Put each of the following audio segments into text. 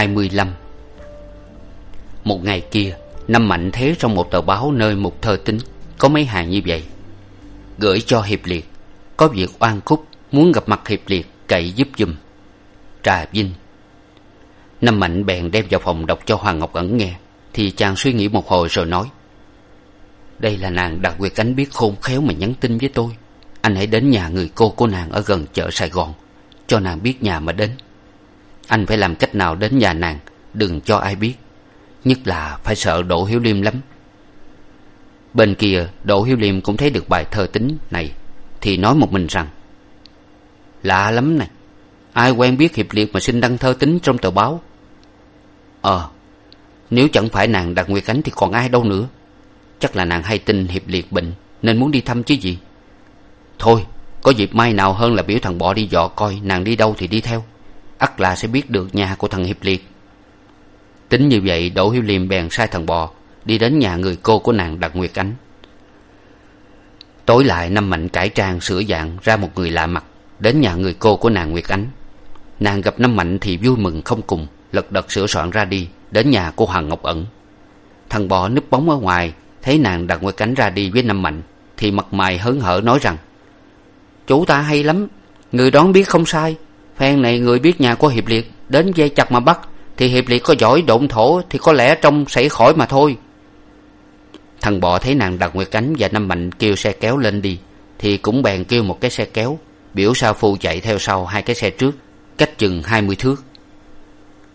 Tập 25 Một ngày kia, Năm Mạnh thấy trong một tờ báo nơi một thơ tính, Có mấy hàng như vậy. Gửi cho Hiệp Liệt, Có việc oan khúc, Muốn gặp mặt Hiệp Liệt, cậy giúp giùm. Trà Vinh. Năm Mạnh bèn đem vào phòng đọc cho Hoàng Ngọc Ẩn nghe, Thì chàng suy nghĩ một hồi rồi nói, Đây là nàng đặc quyệt Ánh biết khôn khéo mà nhắn tin với tôi. Anh hãy đến nhà người cô của nàng ở gần chợ Sài Gòn, Cho nàng biết nhà mà đến anh phải làm cách nào đến nhà nàng? Đừng cho ai biết. Nhất là phải sợ đỗ hiếu liêm lắm. Bên kia, đỗ hiếu liêm cũng thấy được bài thơ tính này, thì nói một mình rằng, lạ lắm này. Ai quen biết hiệp liệt mà xin đăng thơ tính trong tờ báo? Ờ nếu chẳng phải nàng đặt nguyệt ánh thì còn ai đâu nữa. Chắc là nàng hay tin hiệp liệt bệnh, nên muốn đi thăm chứ gì. Thôi, có dịp mai nào hơn là biểu thằng bọ đi dọ coi nàng đi đâu thì đi theo ắt là sẽ biết được nhà của thằng hiệp liệt. Tính như vậy, đỗ hiếu liêm bèn sai thằng bò đi đến nhà người cô của nàng đặng nguyệt ánh. Tối lại, năm mạnh cải trang sửa dạng ra một người lạ mặt đến nhà người cô của nàng nguyệt ánh. Nàng gặp năm mạnh thì vui mừng không cùng, lật đật sửa soạn ra đi đến nhà của hoàng ngọc ẩn. Thằng bò núp bóng ở ngoài, thấy nàng đặng nguyệt ánh ra đi với năm mạnh thì mặt mày hớn hở nói rằng chủ ta hay lắm, người đoán biết không sai phen này người biết nhà của hiệp liệt. Đến dây chặt mà bắt, thì hiệp liệt có giỏi độn thổ, thì có lẽ trông xảy khỏi mà thôi. Thằng bọ thấy nàng đặt nguyệt cánh và năm mạnh kêu xe kéo lên đi, thì cũng bèn kêu một cái xe kéo. Biểu sao phu chạy theo sau hai cái xe trước, cách chừng hai mươi thước.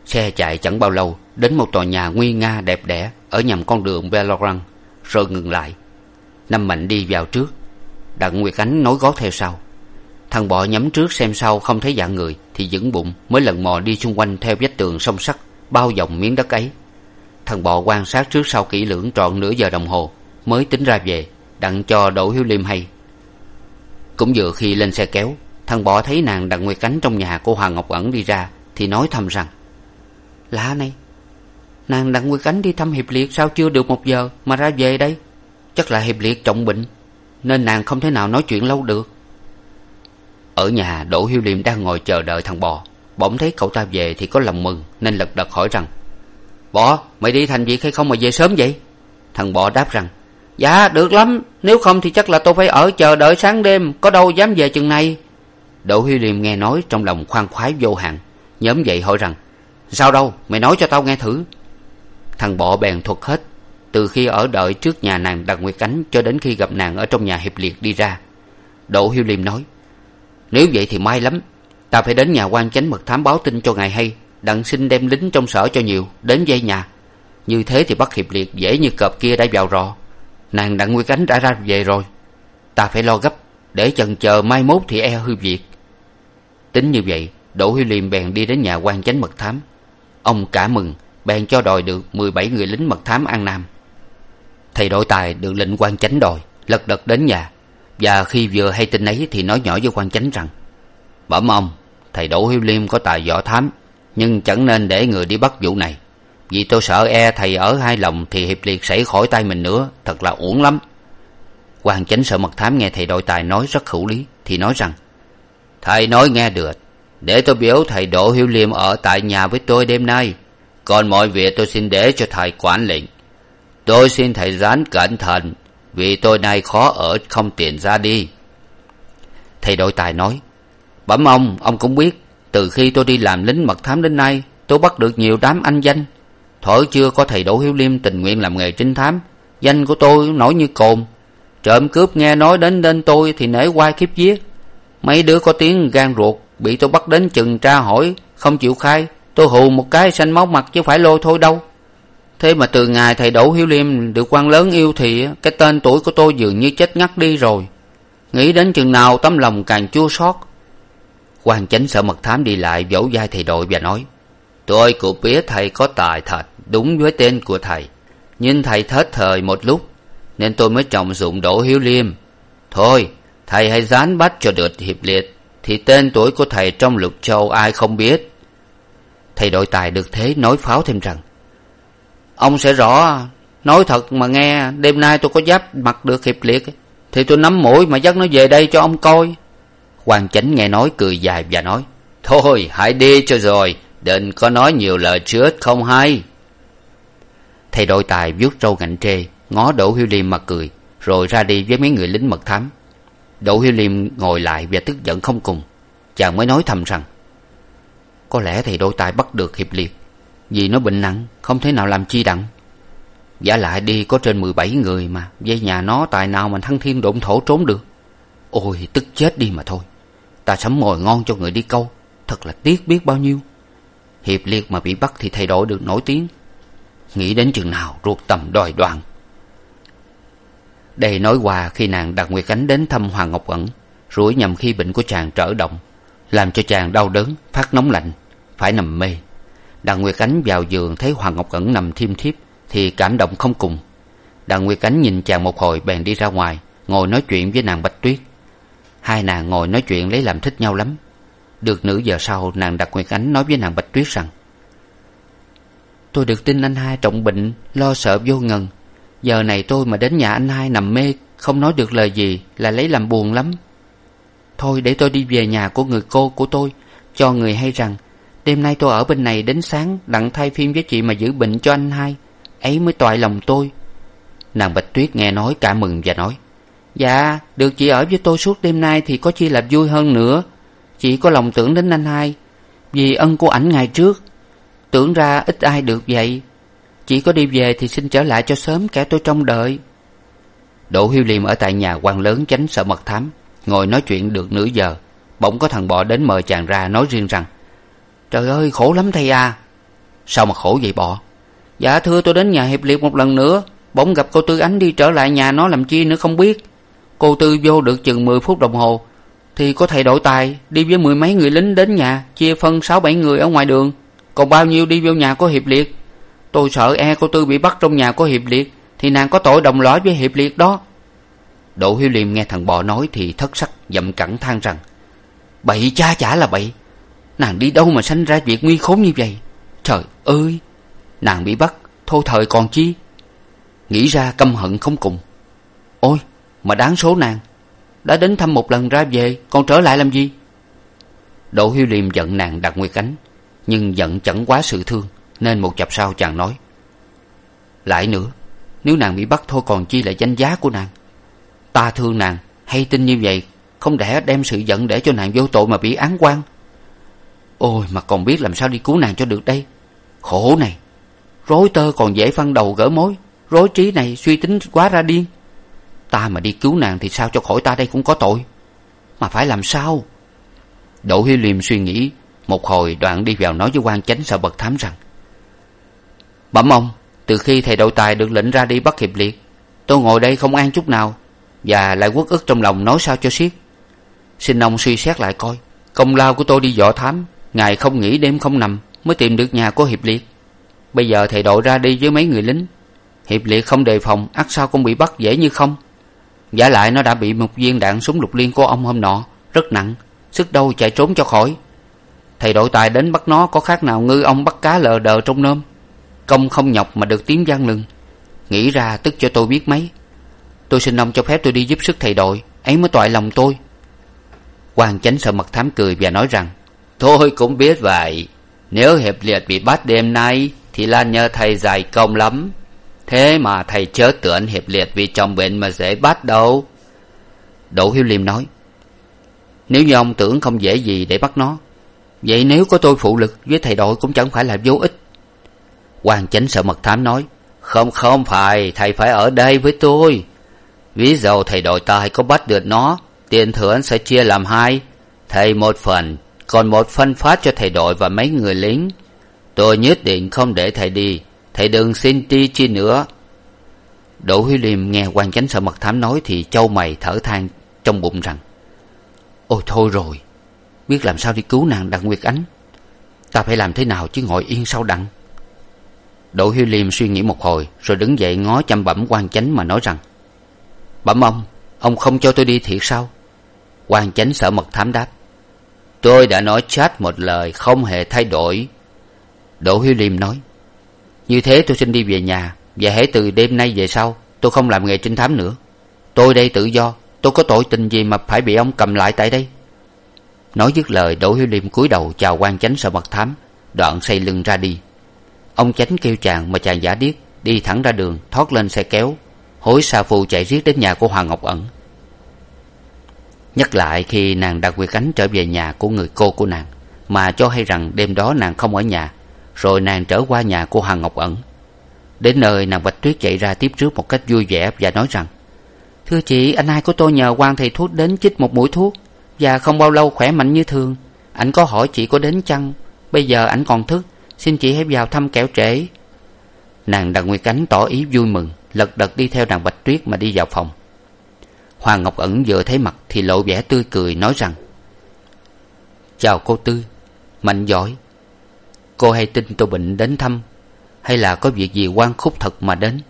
Xe chạy chẳng bao lâu, đến một tòa nhà nguy nga đẹp đẽ ở nhầm con đường veloran rồi ngừng lại. Năm mạnh đi vào trước. Đặng nguyệt ánh nối gót theo sau thằng bọ nhắm trước xem sau không thấy dạng người, thì vững bụng, mới lần mò đi xung quanh theo vách tường song sắt, bao vòng miếng đất ấy. Thằng bọ quan sát trước sau kỹ lưỡng trọn nửa giờ đồng hồ, mới tính ra về, đặng cho đỗ hiếu liêm hay. Cũng vừa khi lên xe kéo, thằng bọ thấy nàng đặng nguyệt cánh trong nhà cô hoàng ngọc ẩn đi ra, thì nói thầm rằng, lạ này, nàng đặng nguyệt cánh đi thăm hiệp liệt sao chưa được một giờ mà ra về đây? Chắc là hiệp liệt trọng bệnh, nên nàng không thể nào nói chuyện lâu được ở nhà, đỗ hiếu liêm đang ngồi chờ đợi thằng bò. Bỗng thấy cậu ta về thì có lòng mừng, nên lật đật hỏi rằng, bò, mày đi thành việc hay không mà về sớm vậy? Thằng bò đáp rằng dạ được lắm, nếu không thì chắc là tôi phải ở chờ đợi sáng đêm, có đâu dám về chừng này. Đỗ hiếu liêm nghe nói trong lòng khoan khoái vô hạn, nhóm dậy hỏi rằng, sao đâu, mày nói cho tao nghe thử. Thằng bọ bèn thuật hết, từ khi ở đợi trước nhà nàng đặng nguyệt ánh cho đến khi gặp nàng ở trong nhà hiệp liệt đi ra. Đỗ hiếu liêm nói nếu vậy thì may lắm. Ta phải đến nhà quan chánh mật thám báo tin cho ngài hay, đặng xin đem lính trong sở cho nhiều, đến dây nhà. Như thế thì bắt hiệp liệt dễ như cọp kia đã vào rò nàng đặng nguyên ánh đã ra về rồi. Ta phải lo gấp, để chần chờ mai mốt thì e hư việc. Tính như vậy, đỗ huy liêm bèn đi đến nhà quan chánh mật thám. Ông cả mừng, bèn cho đòi được mười bảy người lính mật thám an nam. Thầy đội tài được lệnh quan chánh đòi, lật đật đến nhà và khi vừa hay tin ấy thì nói nhỏ với quan chánh rằng bẩm ông thầy đỗ hiếu liêm có tài võ thám, nhưng chẳng nên để người đi bắt vụ này. Vì tôi sợ e thầy ở hai lòng thì hiệp liệt xảy khỏi tay mình nữa, thật là uổng lắm. Quan chánh sợ mật thám nghe thầy đội tài nói rất hữu lý, thì nói rằng, thầy nói nghe được, để tôi biểu thầy đỗ hiếu liêm ở tại nhà với tôi đêm nay, còn mọi việc tôi xin để cho thầy quản lệnh. Tôi xin thầy rán cẩn thận vì tôi nay khó ở, không tiền ra đi. Thầy đội tài nói, bẩm ông ông cũng biết, từ khi tôi đi làm lính mật thám đến nay, tôi bắt được nhiều đám anh danh. Thuở chưa có thầy đỗ hiếu liêm tình nguyện làm nghề trinh thám, danh của tôi nổi như cồn. Trộm cướp nghe nói đến tên tôi thì nể oai khiếp giết mấy đứa có tiếng gan ruột, bị tôi bắt đến chừng tra hỏi, không chịu khai, tôi hù một cái xanh máu mặt chứ phải lôi thôi đâu thế mà từ ngày thầy đỗ hiếu liêm được quan lớn yêu thì cái tên tuổi của tôi dường như chết ngắt đi rồi. Nghĩ đến chừng nào tấm lòng càng chua xót. Quan chánh sở mật thám đi lại vỗ vai thầy đội và nói, tôi cũng biết thầy có tài thật, đúng với tên của thầy. Nhưng thầy thất thời một lúc, nên tôi mới trọng dụng đỗ hiếu liêm. Thôi, thầy hãy dán bắt cho được hiệp liệt, thì tên tuổi của thầy trong lục châu ai không biết. Thầy đội tài được thế nói pháo thêm rằng ông sẽ rõ. Nói thật mà nghe, đêm nay tôi có giáp mặt được hiệp liệt, thì tôi nắm mũi mà dắt nó về đây cho ông coi. Quan chánh nghe nói cười dài và nói, thôi, hãy đi cho rồi đừng có nói nhiều lời chứa không hay? Thầy đội tài vuốt râu ngạnh trê, ngó đỗ hiếu liêm mà cười, rồi ra đi với mấy người lính mật thám. Đỗ hiếu liêm ngồi lại và tức giận không cùng, chàng mới nói thầm rằng, có lẽ thầy đội tài bắt được hiệp liệt vì nó bệnh nặng, không thể nào làm chi đặng. Giả lại đi, có trên mười bảy người mà, dây nhà nó tài nào mà thăng thiên độn thổ trốn được? Ôi, tức chết đi mà thôi. Ta sắm mồi ngon cho người đi câu, thật là tiếc biết bao nhiêu. Hiệp liệt mà bị bắt thì thay đổi được nổi tiếng. Nghĩ đến chừng nào ruột tầm đòi đoàn. Đây nói qua khi nàng đặt nguyệt ánh đến thăm hoàng ngọc ẩn, rủi nhầm khi bệnh của chàng trở động, làm cho chàng đau đớn, phát nóng lạnh, phải nằm mê đặng nguyệt ánh vào giường thấy hoàng ngọc ẩn nằm thiêm thiếp, thì cảm động không cùng. Đặng nguyệt ánh nhìn chàng một hồi bèn đi ra ngoài, ngồi nói chuyện với nàng bạch tuyết. Hai nàng ngồi nói chuyện lấy làm thích nhau lắm. Được nửa giờ sau, nàng đặt nguyệt ánh nói với nàng bạch tuyết rằng, tôi được tin anh hai trọng bệnh, lo sợ vô ngần. Giờ này tôi mà đến nhà anh hai nằm mê, không nói được lời gì, là lấy làm buồn lắm. Thôi để tôi đi về nhà của người cô của tôi, cho người hay rằng đêm nay tôi ở bên này đến sáng, đặng thay phim với chị mà giữ bệnh cho anh hai. Ấy mới toại lòng tôi. Nàng bạch tuyết nghe nói cả mừng và nói dạ được chị ở với tôi suốt đêm nay thì có chi là vui hơn nữa. Chị có lòng tưởng đến anh hai, vì ân của ảnh ngày trước. Tưởng ra ít ai được vậy. Chị có đi về thì xin trở lại cho sớm, kẻ tôi trông đợi. Đỗ hiếu liêm ở tại nhà quan lớn tránh sợ mật thám, ngồi nói chuyện được nửa giờ. Bỗng có thằng bọ đến mời chàng ra nói riêng rằng trời ơi, khổ lắm thầy à. Sao mà khổ vậy bọ? Dạ thưa tôi đến nhà hiệp liệt một lần nữa, bỗng gặp cô tư ánh đi trở lại nhà nó làm chi nữa không biết. Cô tư vô được chừng mười phút đồng hồ, thì có thầy đội tài đi với mười mấy người lính đến nhà, chia phân sáu bảy người ở ngoài đường. Còn bao nhiêu đi vô nhà của hiệp liệt? Tôi sợ e cô tư bị bắt trong nhà của hiệp liệt, thì nàng có tội đồng lõa với hiệp liệt đó. Đỗ hiếu liêm nghe thằng bò nói thì thất sắc dậm cẳng than rằng, bậy cha chả là bậy nàng đi đâu mà sanh ra việc nguy khốn như vậy? Trời ơi! Nàng bị bắt, thô thời còn chi? Nghĩ ra căm hận không cùng. Ôi, mà đáng số nàng. Đã đến thăm một lần ra về, còn trở lại làm gì? Đỗ hiếu liêm giận nàng đặt nguyệt ánh, nhưng giận chẳng quá sự thương, nên một chập sau chàng nói. Lại nữa, nếu nàng bị bắt thôi còn chi là danh giá của nàng? Ta thương nàng, hay tin như vậy, không để đem sự giận để cho nàng vô tội mà bị án quan ôi, mà còn biết làm sao đi cứu nàng cho được đây. Khổ này. Rối tơ còn dễ phân đầu gỡ mối. Rối trí này suy tính quá ra điên. Ta mà đi cứu nàng thì sao cho khỏi ta đây cũng có tội. Mà phải làm sao? Đỗ hiếu liêm suy nghĩ một hồi đoạn đi vào nói với quan chánh sợ bậc thám rằng, bẩm ông, từ khi thầy đậu tài được lệnh ra đi bắt hiệp liệt, tôi ngồi đây không an chút nào và lại uất ức trong lòng nói sao cho xiết. Xin ông suy xét lại coi, công lao của tôi đi võ thám ngày không nghỉ đêm không nằm mới tìm được nhà của hiệp liệt. Bây giờ thầy đội ra đi với mấy người lính. Hiệp liệt không đề phòng, ắt sao cũng bị bắt dễ như không. Giả lại nó đã bị một viên đạn súng lục liên của ông hôm nọ, rất nặng, sức đâu chạy trốn cho khỏi. Thầy đội tài đến bắt nó, có khác nào ngư ông bắt cá lờ đờ trong nôm. Công không nhọc mà được tiếng gian lừng. Nghĩ ra tức cho tôi biết mấy. Tôi xin ông cho phép tôi đi giúp sức thầy đội, ấy mới toại lòng tôi. Quan chánh sợ mặt thám cười và nói rằng tôi cũng biết vậy. Nếu hiệp liệt bị bắt đêm nay, thì là nhờ thầy dày công lắm. Thế mà thầy chớ tưởng hiệp liệt vì chồng bệnh mà dễ bắt đâu. Đỗ hiếu liêm nói, nếu như ông tưởng không dễ gì để bắt nó, vậy nếu có tôi phụ lực với thầy đội cũng chẳng phải là vô ích. Quan chánh sợ mật thám nói, không không phải, thầy phải ở đây với tôi. Ví dụ thầy đội tài có bắt được nó, tiền thưởng sẽ chia làm hai, thầy một phần còn một phân phát cho thầy đội và mấy người lính. Tôi nhất định không để thầy đi. Thầy đừng xin ti chi nữa. Đỗ Huy liêm nghe quan chánh sợ mật thám nói thì châu mày thở than trong bụng rằng, ôi thôi rồi, biết làm sao đi cứu nàng đặng nguyệt ánh? Ta phải làm thế nào chứ ngồi yên sau đặng? Đỗ hiếu liêm suy nghĩ một hồi, rồi đứng dậy ngó chăm bẩm quan chánh mà nói rằng, bẩm ông ông không cho tôi đi thiệt sao? Quan chánh sợ mật thám đáp tôi đã nói chát một lời không hề thay đổi. Đỗ hiếu liêm nói, như thế tôi xin đi về nhà và hễ từ đêm nay về sau tôi không làm nghề trinh thám nữa. Tôi đây tự do, tôi có tội tình gì mà phải bị ông cầm lại tại đây? Nói dứt lời, đỗ hiếu liêm cúi đầu chào quan chánh sợ mật thám, đoạn xây lưng ra đi. Ông chánh kêu chàng mà chàng giả điếc, đi thẳng ra đường, thoát lên xe kéo, hối sa phu chạy riết đến nhà của hoàng ngọc ẩn nhắc lại khi nàng đặt quyệt cánh trở về nhà của người cô của nàng, mà cho hay rằng đêm đó nàng không ở nhà, rồi nàng trở qua nhà của hoàng ngọc ẩn. Đến nơi, nàng bạch tuyết chạy ra tiếp trước một cách vui vẻ và nói rằng, thưa chị, anh hai của tôi nhờ quan thầy thuốc đến chích một mũi thuốc, và không bao lâu khỏe mạnh như thường. Ảnh có hỏi chị có đến chăng? Bây giờ ảnh còn thức, xin chị hãy vào thăm kẻo trễ. Nàng đặng nguyệt ánh tỏ ý vui mừng, lật đật đi theo nàng bạch tuyết mà đi vào phòng hoàng ngọc ẩn vừa thấy mặt thì lộ vẻ tươi cười, nói rằng, chào cô tư, mạnh giỏi. Cô hay tin tôi bệnh đến thăm, hay là có việc gì quan khúc thật mà đến?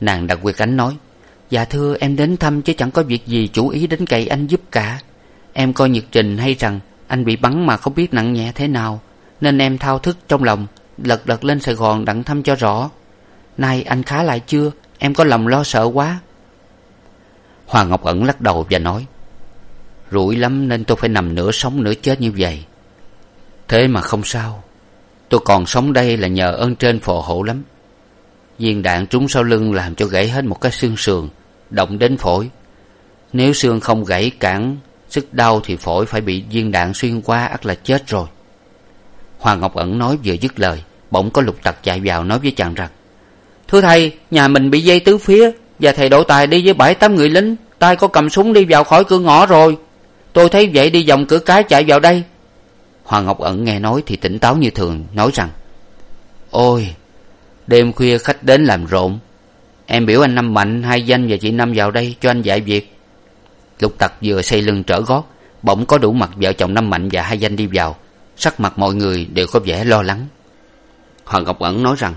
Nàng đặt nguyệt ánh nói dạ thưa, em đến thăm chứ chẳng có việc gì chủ ý đến cậy anh giúp cả. Em coi nhật trình hay rằng anh bị bắn mà không biết nặng nhẹ thế nào, nên em thao thức trong lòng, lật đật lên sài gòn đặng thăm cho rõ. Nay anh khá lại chưa? Em có lòng lo sợ quá hoàng ngọc ẩn lắc đầu và nói, rủi lắm nên tôi phải nằm nửa sống nửa chết như vậy. Thế mà không sao. Tôi còn sống đây là nhờ ơn trên phò hộ lắm. Viên đạn trúng sau lưng làm cho gãy hết một cái xương sườn, động đến phổi. Nếu xương không gãy cản sức đau thì phổi phải bị viên đạn xuyên qua ắt là chết rồi. Hoàng ngọc ẩn nói vừa dứt lời, bỗng có lục tặc chạy vào nói với chàng rằng, thưa thầy, nhà mình bị dây tứ phía và thầy đỗ tài đi với bảy tám người lính. Tay có cầm súng đi vào khỏi cửa ngõ rồi. Tôi thấy vậy đi vòng cửa cái chạy vào đây. Hoàng ngọc ẩn nghe nói thì tỉnh táo như thường, nói rằng, ôi, đêm khuya khách đến làm rộn. Em biểu anh năm mạnh, hai danh và chị năm vào đây cho anh dạy việc. Lục tặc vừa xây lưng trở gót, bỗng có đủ mặt vợ chồng năm mạnh và hai danh đi vào. Sắc mặt mọi người đều có vẻ lo lắng. Hoàng ngọc ẩn nói rằng,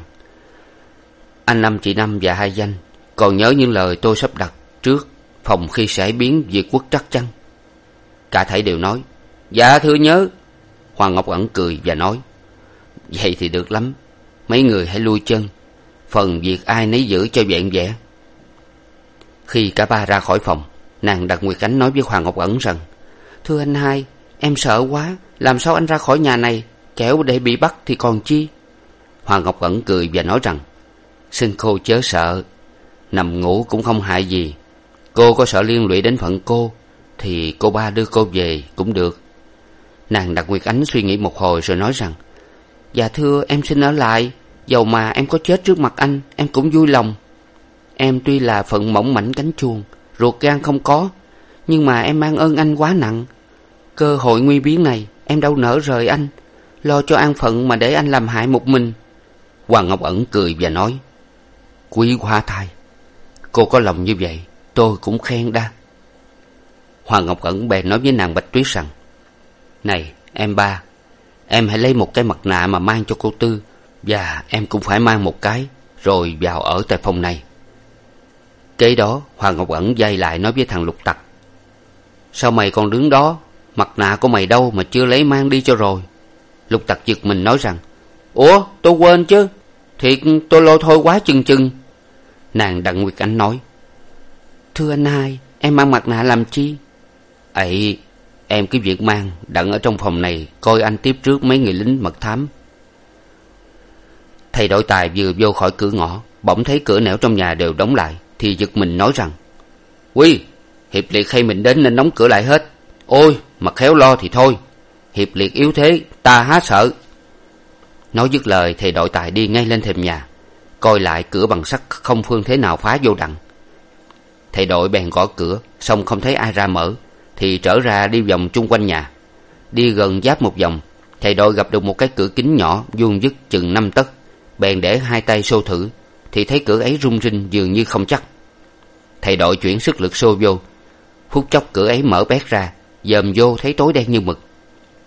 anh năm, chị năm và hai danh còn nhớ những lời tôi sắp đặt trước phòng khi sẽ biến diệt quốc trắc chăng cả thảy đều nói dạ thưa nhớ. Hoàng ngọc ẩn cười và nói, vậy thì được lắm, mấy người hãy lui chân. Phần việc ai nấy giữ cho vẹn vẻ khi cả ba ra khỏi phòng, nàng đặt nguyệt ánh nói với hoàng ngọc ẩn rằng, thưa anh hai, em sợ quá, làm sao anh ra khỏi nhà này? Kẻo để bị bắt thì còn chi? Hoàng ngọc ẩn cười và nói rằng, xin cô chớ sợ nằm ngủ cũng không hại gì. Cô có sợ liên lụy đến phận cô, thì cô ba đưa cô về cũng được. Nàng đặt nguyệt ánh suy nghĩ một hồi rồi nói rằng dạ thưa, em xin ở lại. Dầu mà em có chết trước mặt anh, em cũng vui lòng. Em tuy là phận mỏng mảnh cánh chuồng, ruột gan không có, nhưng mà em mang ơn anh quá nặng. Cơ hội nguy biến này, em đâu nỡ rời anh. Lo cho an phận mà để anh làm hại một mình. Hoàng ngọc ẩn cười và nói, quý hoa thai cô có lòng như vậy, tôi cũng khen đa. Hoàng ngọc ẩn bèn nói với nàng bạch tuyết rằng, này, em ba, em hãy lấy một cái mặt nạ mà mang cho cô tư, và em cũng phải mang một cái, rồi vào ở tại phòng này. Kế đó, hoàng ngọc ẩn dây lại nói với thằng lục tặc, sao mày còn đứng đó? Mặt nạ của mày đâu mà chưa lấy mang đi cho rồi? Lục tặc giật mình nói rằng, ủa, tôi quên chứ. Thiệt, tôi lôi thôi quá chừng chừng nàng đặng nguyệt ánh nói, thưa anh hai, em mang mặt nạ làm chi? Ấy, em cứ việc mang đặng ở trong phòng này coi anh tiếp trước mấy người lính mật thám. Thầy đội tài vừa vô khỏi cửa ngõ, bỗng thấy cửa nẻo trong nhà đều đóng lại, thì giật mình nói rằng quy hiệp liệt hay mình đến nên đóng cửa lại hết. Ôi, mà khéo lo thì thôi. Hiệp liệt yếu thế, ta há sợ. Nói dứt lời, thầy đội tài đi ngay lên thềm nhà coi lại cửa bằng sắt không phương thế nào phá vô đặng thầy đội bèn gõ cửa, xong không thấy ai ra mở, thì trở ra đi vòng chung quanh nhà. Đi gần giáp một vòng, thầy đội gặp được một cái cửa kính nhỏ vuông vức chừng năm tấc. Bèn để hai tay xô thử, thì thấy cửa ấy rung rinh dường như không chắc. Thầy đội chuyển sức lực xô vô, phút chốc cửa ấy mở bét ra, dòm vô thấy tối đen như mực.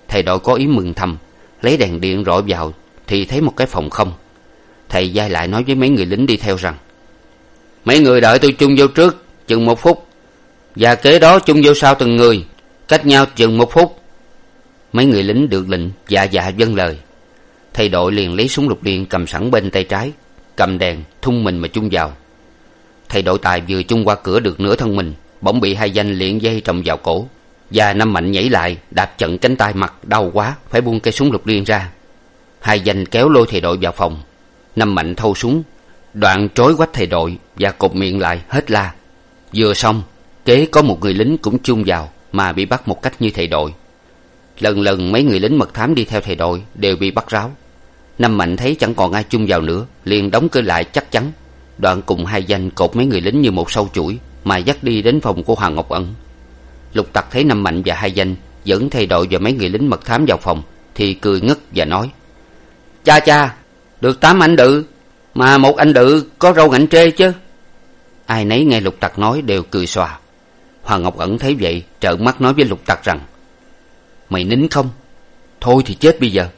Thầy đội có ý mừng thầm, lấy đèn điện rọi vào, thì thấy một cái phòng không thầy giai lại nói với mấy người lính đi theo rằng, mấy người đợi tôi chung vô trước chừng một phút, và kế đó chung vô sau từng người, cách nhau chừng một phút. Mấy người lính được lệnh dạ dạ vâng lời. Thầy đội liền lấy súng lục điện cầm sẵn bên tay trái, cầm đèn thung mình mà chung vào. Thầy đội tài vừa chung qua cửa được nửa thân mình, bỗng bị hai danh liền dây trồng vào cổ, và năm mạnh nhảy lại, đạp chận cánh tay mặt, đau quá, phải buông cây súng lục liên ra. Hai danh kéo lôi thầy đội vào phòng năm mạnh thâu súng đoạn trối quách thầy đội và cột miệng lại hết la. Vừa xong, kế có một người lính cũng chung vào mà bị bắt một cách như thầy đội. Lần lần mấy người lính mật thám đi theo thầy đội đều bị bắt ráo. Năm mạnh thấy chẳng còn ai chung vào nữa, liền đóng cửa lại chắc chắn. Đoạn cùng hai danh cột mấy người lính như một sâu chuỗi mà dắt đi đến phòng của hoàng ngọc ẩn lục tặc thấy năm mạnh và hai danh dẫn thầy đội và mấy người lính mật thám vào phòng thì cười ngất và nói, cha cha được tám anh đự mà một anh đự có râu ngạnh trê chứ? Ai nấy nghe lục tặc nói đều cười xòa. Hoàng ngọc ẩn thấy vậy, trợn mắt nói với lục tặc rằng, mày nín không? Thôi thì chết bây giờ.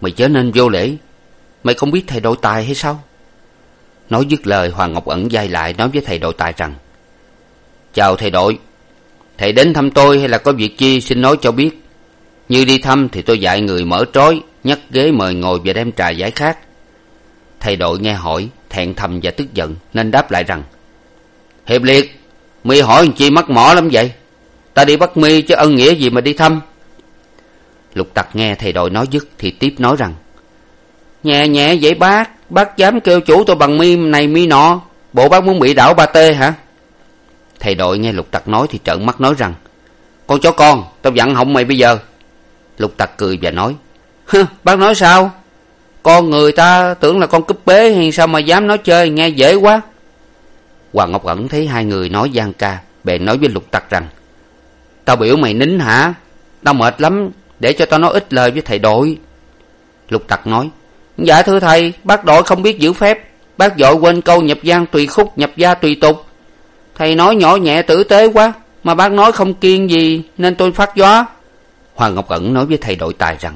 Mày chớ nên vô lễ. Mày không biết thầy đội tài hay sao? Nói dứt lời hoàng ngọc ẩn d lại nói với thầy đội tài rằng, chào thầy đội thầy đến thăm tôi hay là có việc chi xin nói cho biết. Như đi thăm thì tôi dạy người mở trói, nhắc ghế mời ngồi và đem trà giải khát thầy đội nghe hỏi, thẹn thầm và tức giận, nên đáp lại rằng, hiệp liệt, mi hỏi làm chi mắc mỏ lắm vậy? Ta đi bắt mi chứ ân nghĩa gì mà đi thăm? Lục tặc nghe thầy đội nói dứt thì tiếp nói rằng, nhẹ nhẹ vậy bác bác dám kêu chủ tôi bằng mi này mi nọ, bộ bác muốn bị đảo ba tê hả? Thầy đội nghe lục tặc nói thì trợn mắt nói rằng, con chó con, tao dặn họng mày bây giờ. Lục tặc cười và nói hơ bác nói sao? Con người ta tưởng là con cúp bế hay sao mà dám nói chơi, nghe dễ quá. Hoàng ngọc ẩn thấy hai người nói gian ca, bèn nói với lục tặc rằng, tao biểu mày nín hả? Tao mệt lắm, để cho tao nói ít lời với thầy đội. Lục tặc nói dạ thưa thầy, bác đội không biết giữ phép. Bác dội quên câu nhập gian tùy khúc, nhập gia tùy tục. Thầy nói nhỏ nhẹ tử tế quá, mà bác nói không kiên gì, nên tôi phát gió. Hoàng ngọc ẩn nói với thầy đội tài rằng,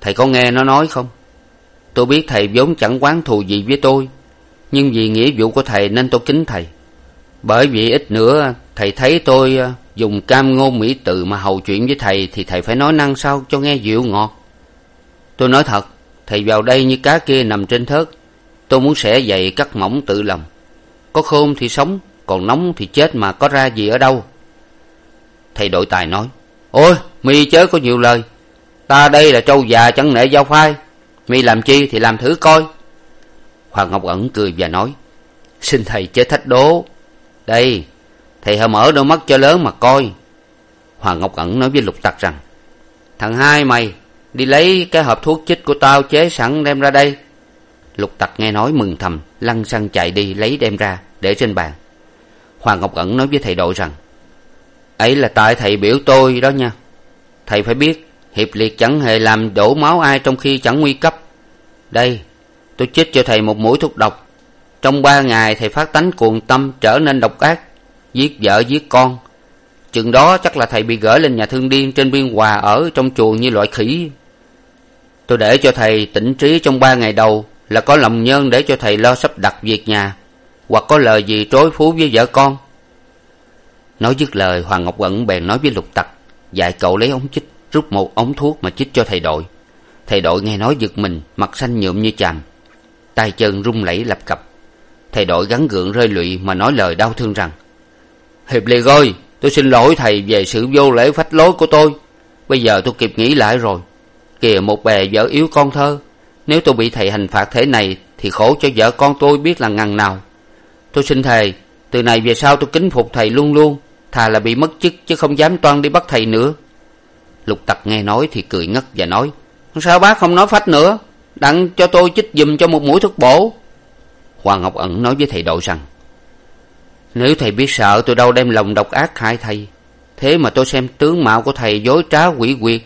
thầy có nghe nó nói không? Tôi biết thầy vốn chẳng quán thù gì với tôi, nhưng vì nghĩa vụ của thầy nên tôi kính thầy. Bởi vì ít nữa, thầy thấy tôi ờ, dùng cam ngôn mỹ từ mà hầu chuyện với thầy thì thầy phải nói năng sao cho nghe dịu ngọt. Tôi nói thật, thầy vào đây như cá kia nằm trên thớt. Tôi muốn xẻ giày cắt mỏng tự lòng có khôn thì sống, còn nóng thì chết mà có ra gì ở đâu. Thầy đội tài nói, ôi, mi chớ có nhiều lời. Ta đây là trâu già chẳng nể giao phai mi làm chi thì làm thử coi. Hoàng ngọc ẩn cười và nói, xin thầy chớ thách đố. Đây, thầy hãy mở đôi mắt cho lớn mà coi. Hoàng ngọc ẩn nói với lục tặc rằng, thằng hai mày, đi lấy cái hộp thuốc chích của tao chế sẵn đem ra đây. Lục tặc nghe nói mừng thầm, lăn xăng chạy đi lấy đem ra để trên bàn. Hoàng ngọc ẩn nói với thầy đội rằng, ấy là tại thầy biểu tôi đó nha. Thầy phải biết hiệp liệt chẳng hề làm đổ máu ai trong khi chẳng nguy cấp. Đây, tôi chích cho thầy một mũi thuốc độc. Trong ba ngày thầy phát tánh cuồng tâm trở nên độc ác, giết vợ giết con. Chừng đó chắc là thầy bị gửi lên nhà thương điên trên biên hòa ở trong chuồng như loại khỉ. Tôi để cho thầy tỉnh trí trong ba ngày đầu là có lòng nhân để cho thầy lo sắp đặt việc nhà, hoặc có lời gì trối phú với vợ con. Nói dứt lời, hoàng ngọc ẩn bèn nói với lục tặc, dạy cậu lấy ống chích rút một ống thuốc mà chích cho thầy đội. Thầy đội nghe nói giật mình, mặt xanh nhuộm như chàm. Tay chân rung lẩy lập cập. Thầy đội gắn gượng rơi lụy mà nói lời đau thương rằng, hiệp liệt ơi, tôi xin lỗi thầy về sự vô lễ phách lối của tôi. Bây giờ tôi kịp nghĩ lại rồi. Kìa một bè vợ yếu con thơ, nếu tôi bị thầy hành phạt thế này thì khổ cho vợ con tôi biết là ngằng nào. Tôi xin thề từ này về sau tôi kính phục thầy luôn luôn, thà là bị mất chức chứ không dám toan đi bắt thầy nữa lục tặc nghe nói thì cười ngất và nói, sao bác không nói phách nữa? Đặng cho tôi chích giùm cho một mũi thuốc bổ. Hoàng ngọc ẩn nói với thầy đội rằng, nếu thầy biết sợ, tôi đâu đem lòng độc ác hại thầy. Thế mà tôi xem tướng mạo của thầy dối trá quỷ quyệt.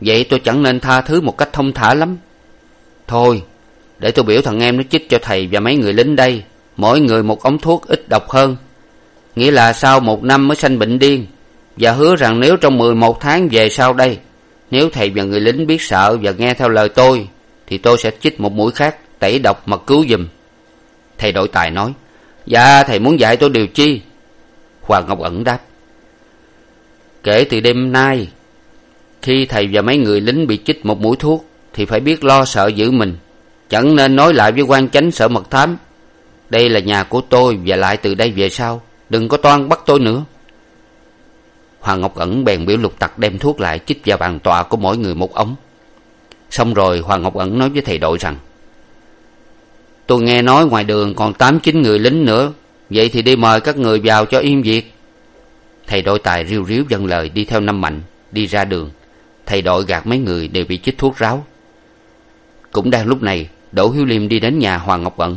Vậy tôi chẳng nên tha thứ một cách thông thả lắm. Thôi, để tôi biểu thằng em nó chích cho thầy và mấy người lính đây. Mỗi người một ống thuốc ít độc hơn. Nghĩa là sau một năm mới sanh bệnh điên và hứa rằng nếu trong mười một tháng về sau đây, nếu thầy và người lính biết sợ và nghe theo lời tôi, thì tôi sẽ chích một mũi khác tẩy độc mà cứu giùm. Thầy đội tài nói dạ thầy muốn dạy tôi điều chi? Hoàng ngọc ẩn đáp, kể từ đêm nay, khi thầy và mấy người lính bị chích một mũi thuốc, thì phải biết lo sợ giữ mình. Chẳng nên nói lại với quan chánh sợ mật thám, đây là nhà của tôi và lại từ đây về sau, đừng có toan bắt tôi nữa hoàng ngọc ẩn bèn biểu lục tặc đem thuốc lại chích vào bàn tọa của mỗi người một ống. Xong rồi hoàng ngọc ẩn nói với thầy đội rằng, tôi nghe nói ngoài đường còn tám chín người lính nữa, vậy thì đi mời các người vào cho yên việc. Thầy đội tài riu riu vâng lời đi theo năm mạnh, đi ra đường. Thầy đội gạt mấy người đều bị chích thuốc ráo. Cũng đang lúc này, đỗ hiếu liêm đi đến nhà hoàng ngọc ẩn.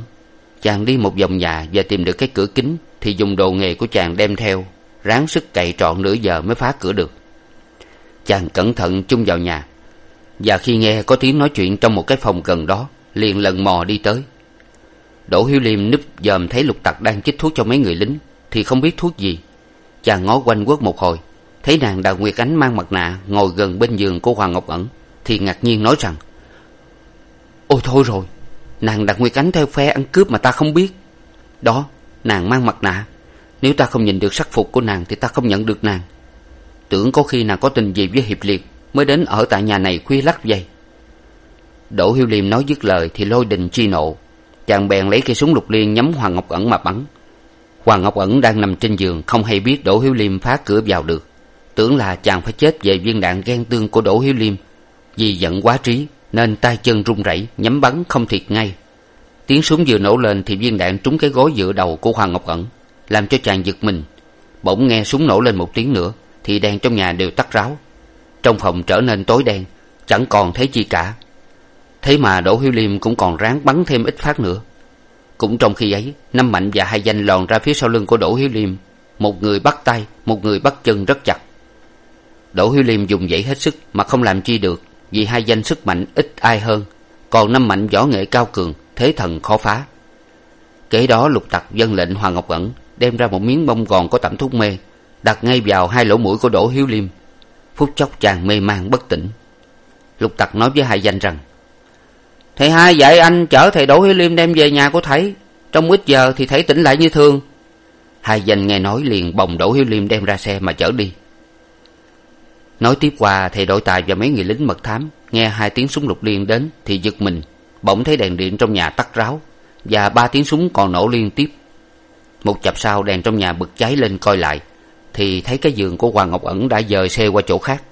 Chàng đi một vòng nhà và tìm được cái cửa kính thì dùng đồ nghề của chàng đem theo ráng sức cậy trọn nửa giờ mới phá cửa được. Chàng cẩn thận chung vào nhà. Và khi nghe có tiếng nói chuyện trong một cái phòng gần đó, liền lần mò đi tới. Đỗ hiếu liêm núp dòm thấy lục tặc đang chích thuốc cho mấy người lính, thì không biết thuốc gì. Chàng ngó quanh quất một hồi, thấy nàng đào nguyệt ánh mang mặt nạ ngồi gần bên giường của hoàng ngọc ẩn, thì ngạc nhiên nói rằng, ôi thôi rồi, nàng đặt nguyệt ánh theo phe ăn cướp mà ta không biết. Đó, nàng mang mặt nạ nếu ta không nhìn được sắc phục của nàng thì ta không nhận được nàng. Tưởng có khi nàng có tình gì với hiệp liệt mới đến ở tại nhà này khuya lắc vậy đỗ hiếu liêm nói dứt lời thì lôi đình chi nộ, chàng bèn lấy cây súng lục liên nhắm hoàng ngọc ẩn mà bắn. Hoàng ngọc ẩn đang nằm trên giường, không hay biết đỗ hiếu liêm phá cửa vào được. Tưởng là chàng phải chết về viên đạn ghen tương của đỗ hiếu liêm. Vì giận quá trí nên tay chân run rẩy, nhắm bắn không thiệt ngay. Tiếng súng vừa nổ lên thì viên đạn trúng cái gối giữa đầu của hoàng ngọc ẩn làm cho chàng giật mình. Bỗng nghe súng nổ lên một tiếng nữa, thì đèn trong nhà đều tắt ráo. Trong phòng trở nên tối đen, chẳng còn thấy chi cả. Thế mà đỗ hiếu liêm cũng còn ráng bắn thêm ít phát nữa. Cũng trong khi ấy, năm mạnh và hai danh lòn ra phía sau lưng của đỗ hiếu liêm. Một người bắt tay, một người bắt chân rất chặt. Đỗ hiếu liêm dùng dãy hết sức mà không làm chi được, vì hai danh sức mạnh ít ai hơn. Còn năm mạnh võ nghệ cao cường, thế thần khó phá. Kế đó lục tặc dân lệnh hoàng ngọc ẩn đem ra một miếng bông gòn có tẩm thuốc mê, đặt ngay vào hai lỗ mũi của đỗ hiếu liêm. Phút chốc chàng mê man bất tỉnh. Lục tặc nói với hai danh rằng, thầy hai dạy anh chở thầy đỗ hiếu liêm đem về nhà của thầy. Trong ít giờ thì thầy tỉnh lại như thường. Hai danh nghe nói liền bồng đỗ hiếu liêm đem ra xe mà chở đi. Nói tiếp qua, thầy đội tài và mấy người lính mật thám nghe hai tiếng súng lục liên đến thì giật mình, bỗng thấy đèn điện trong nhà tắt ráo và ba tiếng súng còn nổ liên tiếp một chập sau đèn trong nhà bực cháy lên coi lại, thì thấy cái giường của hoàng ngọc ẩn đã dời xe qua chỗ khác.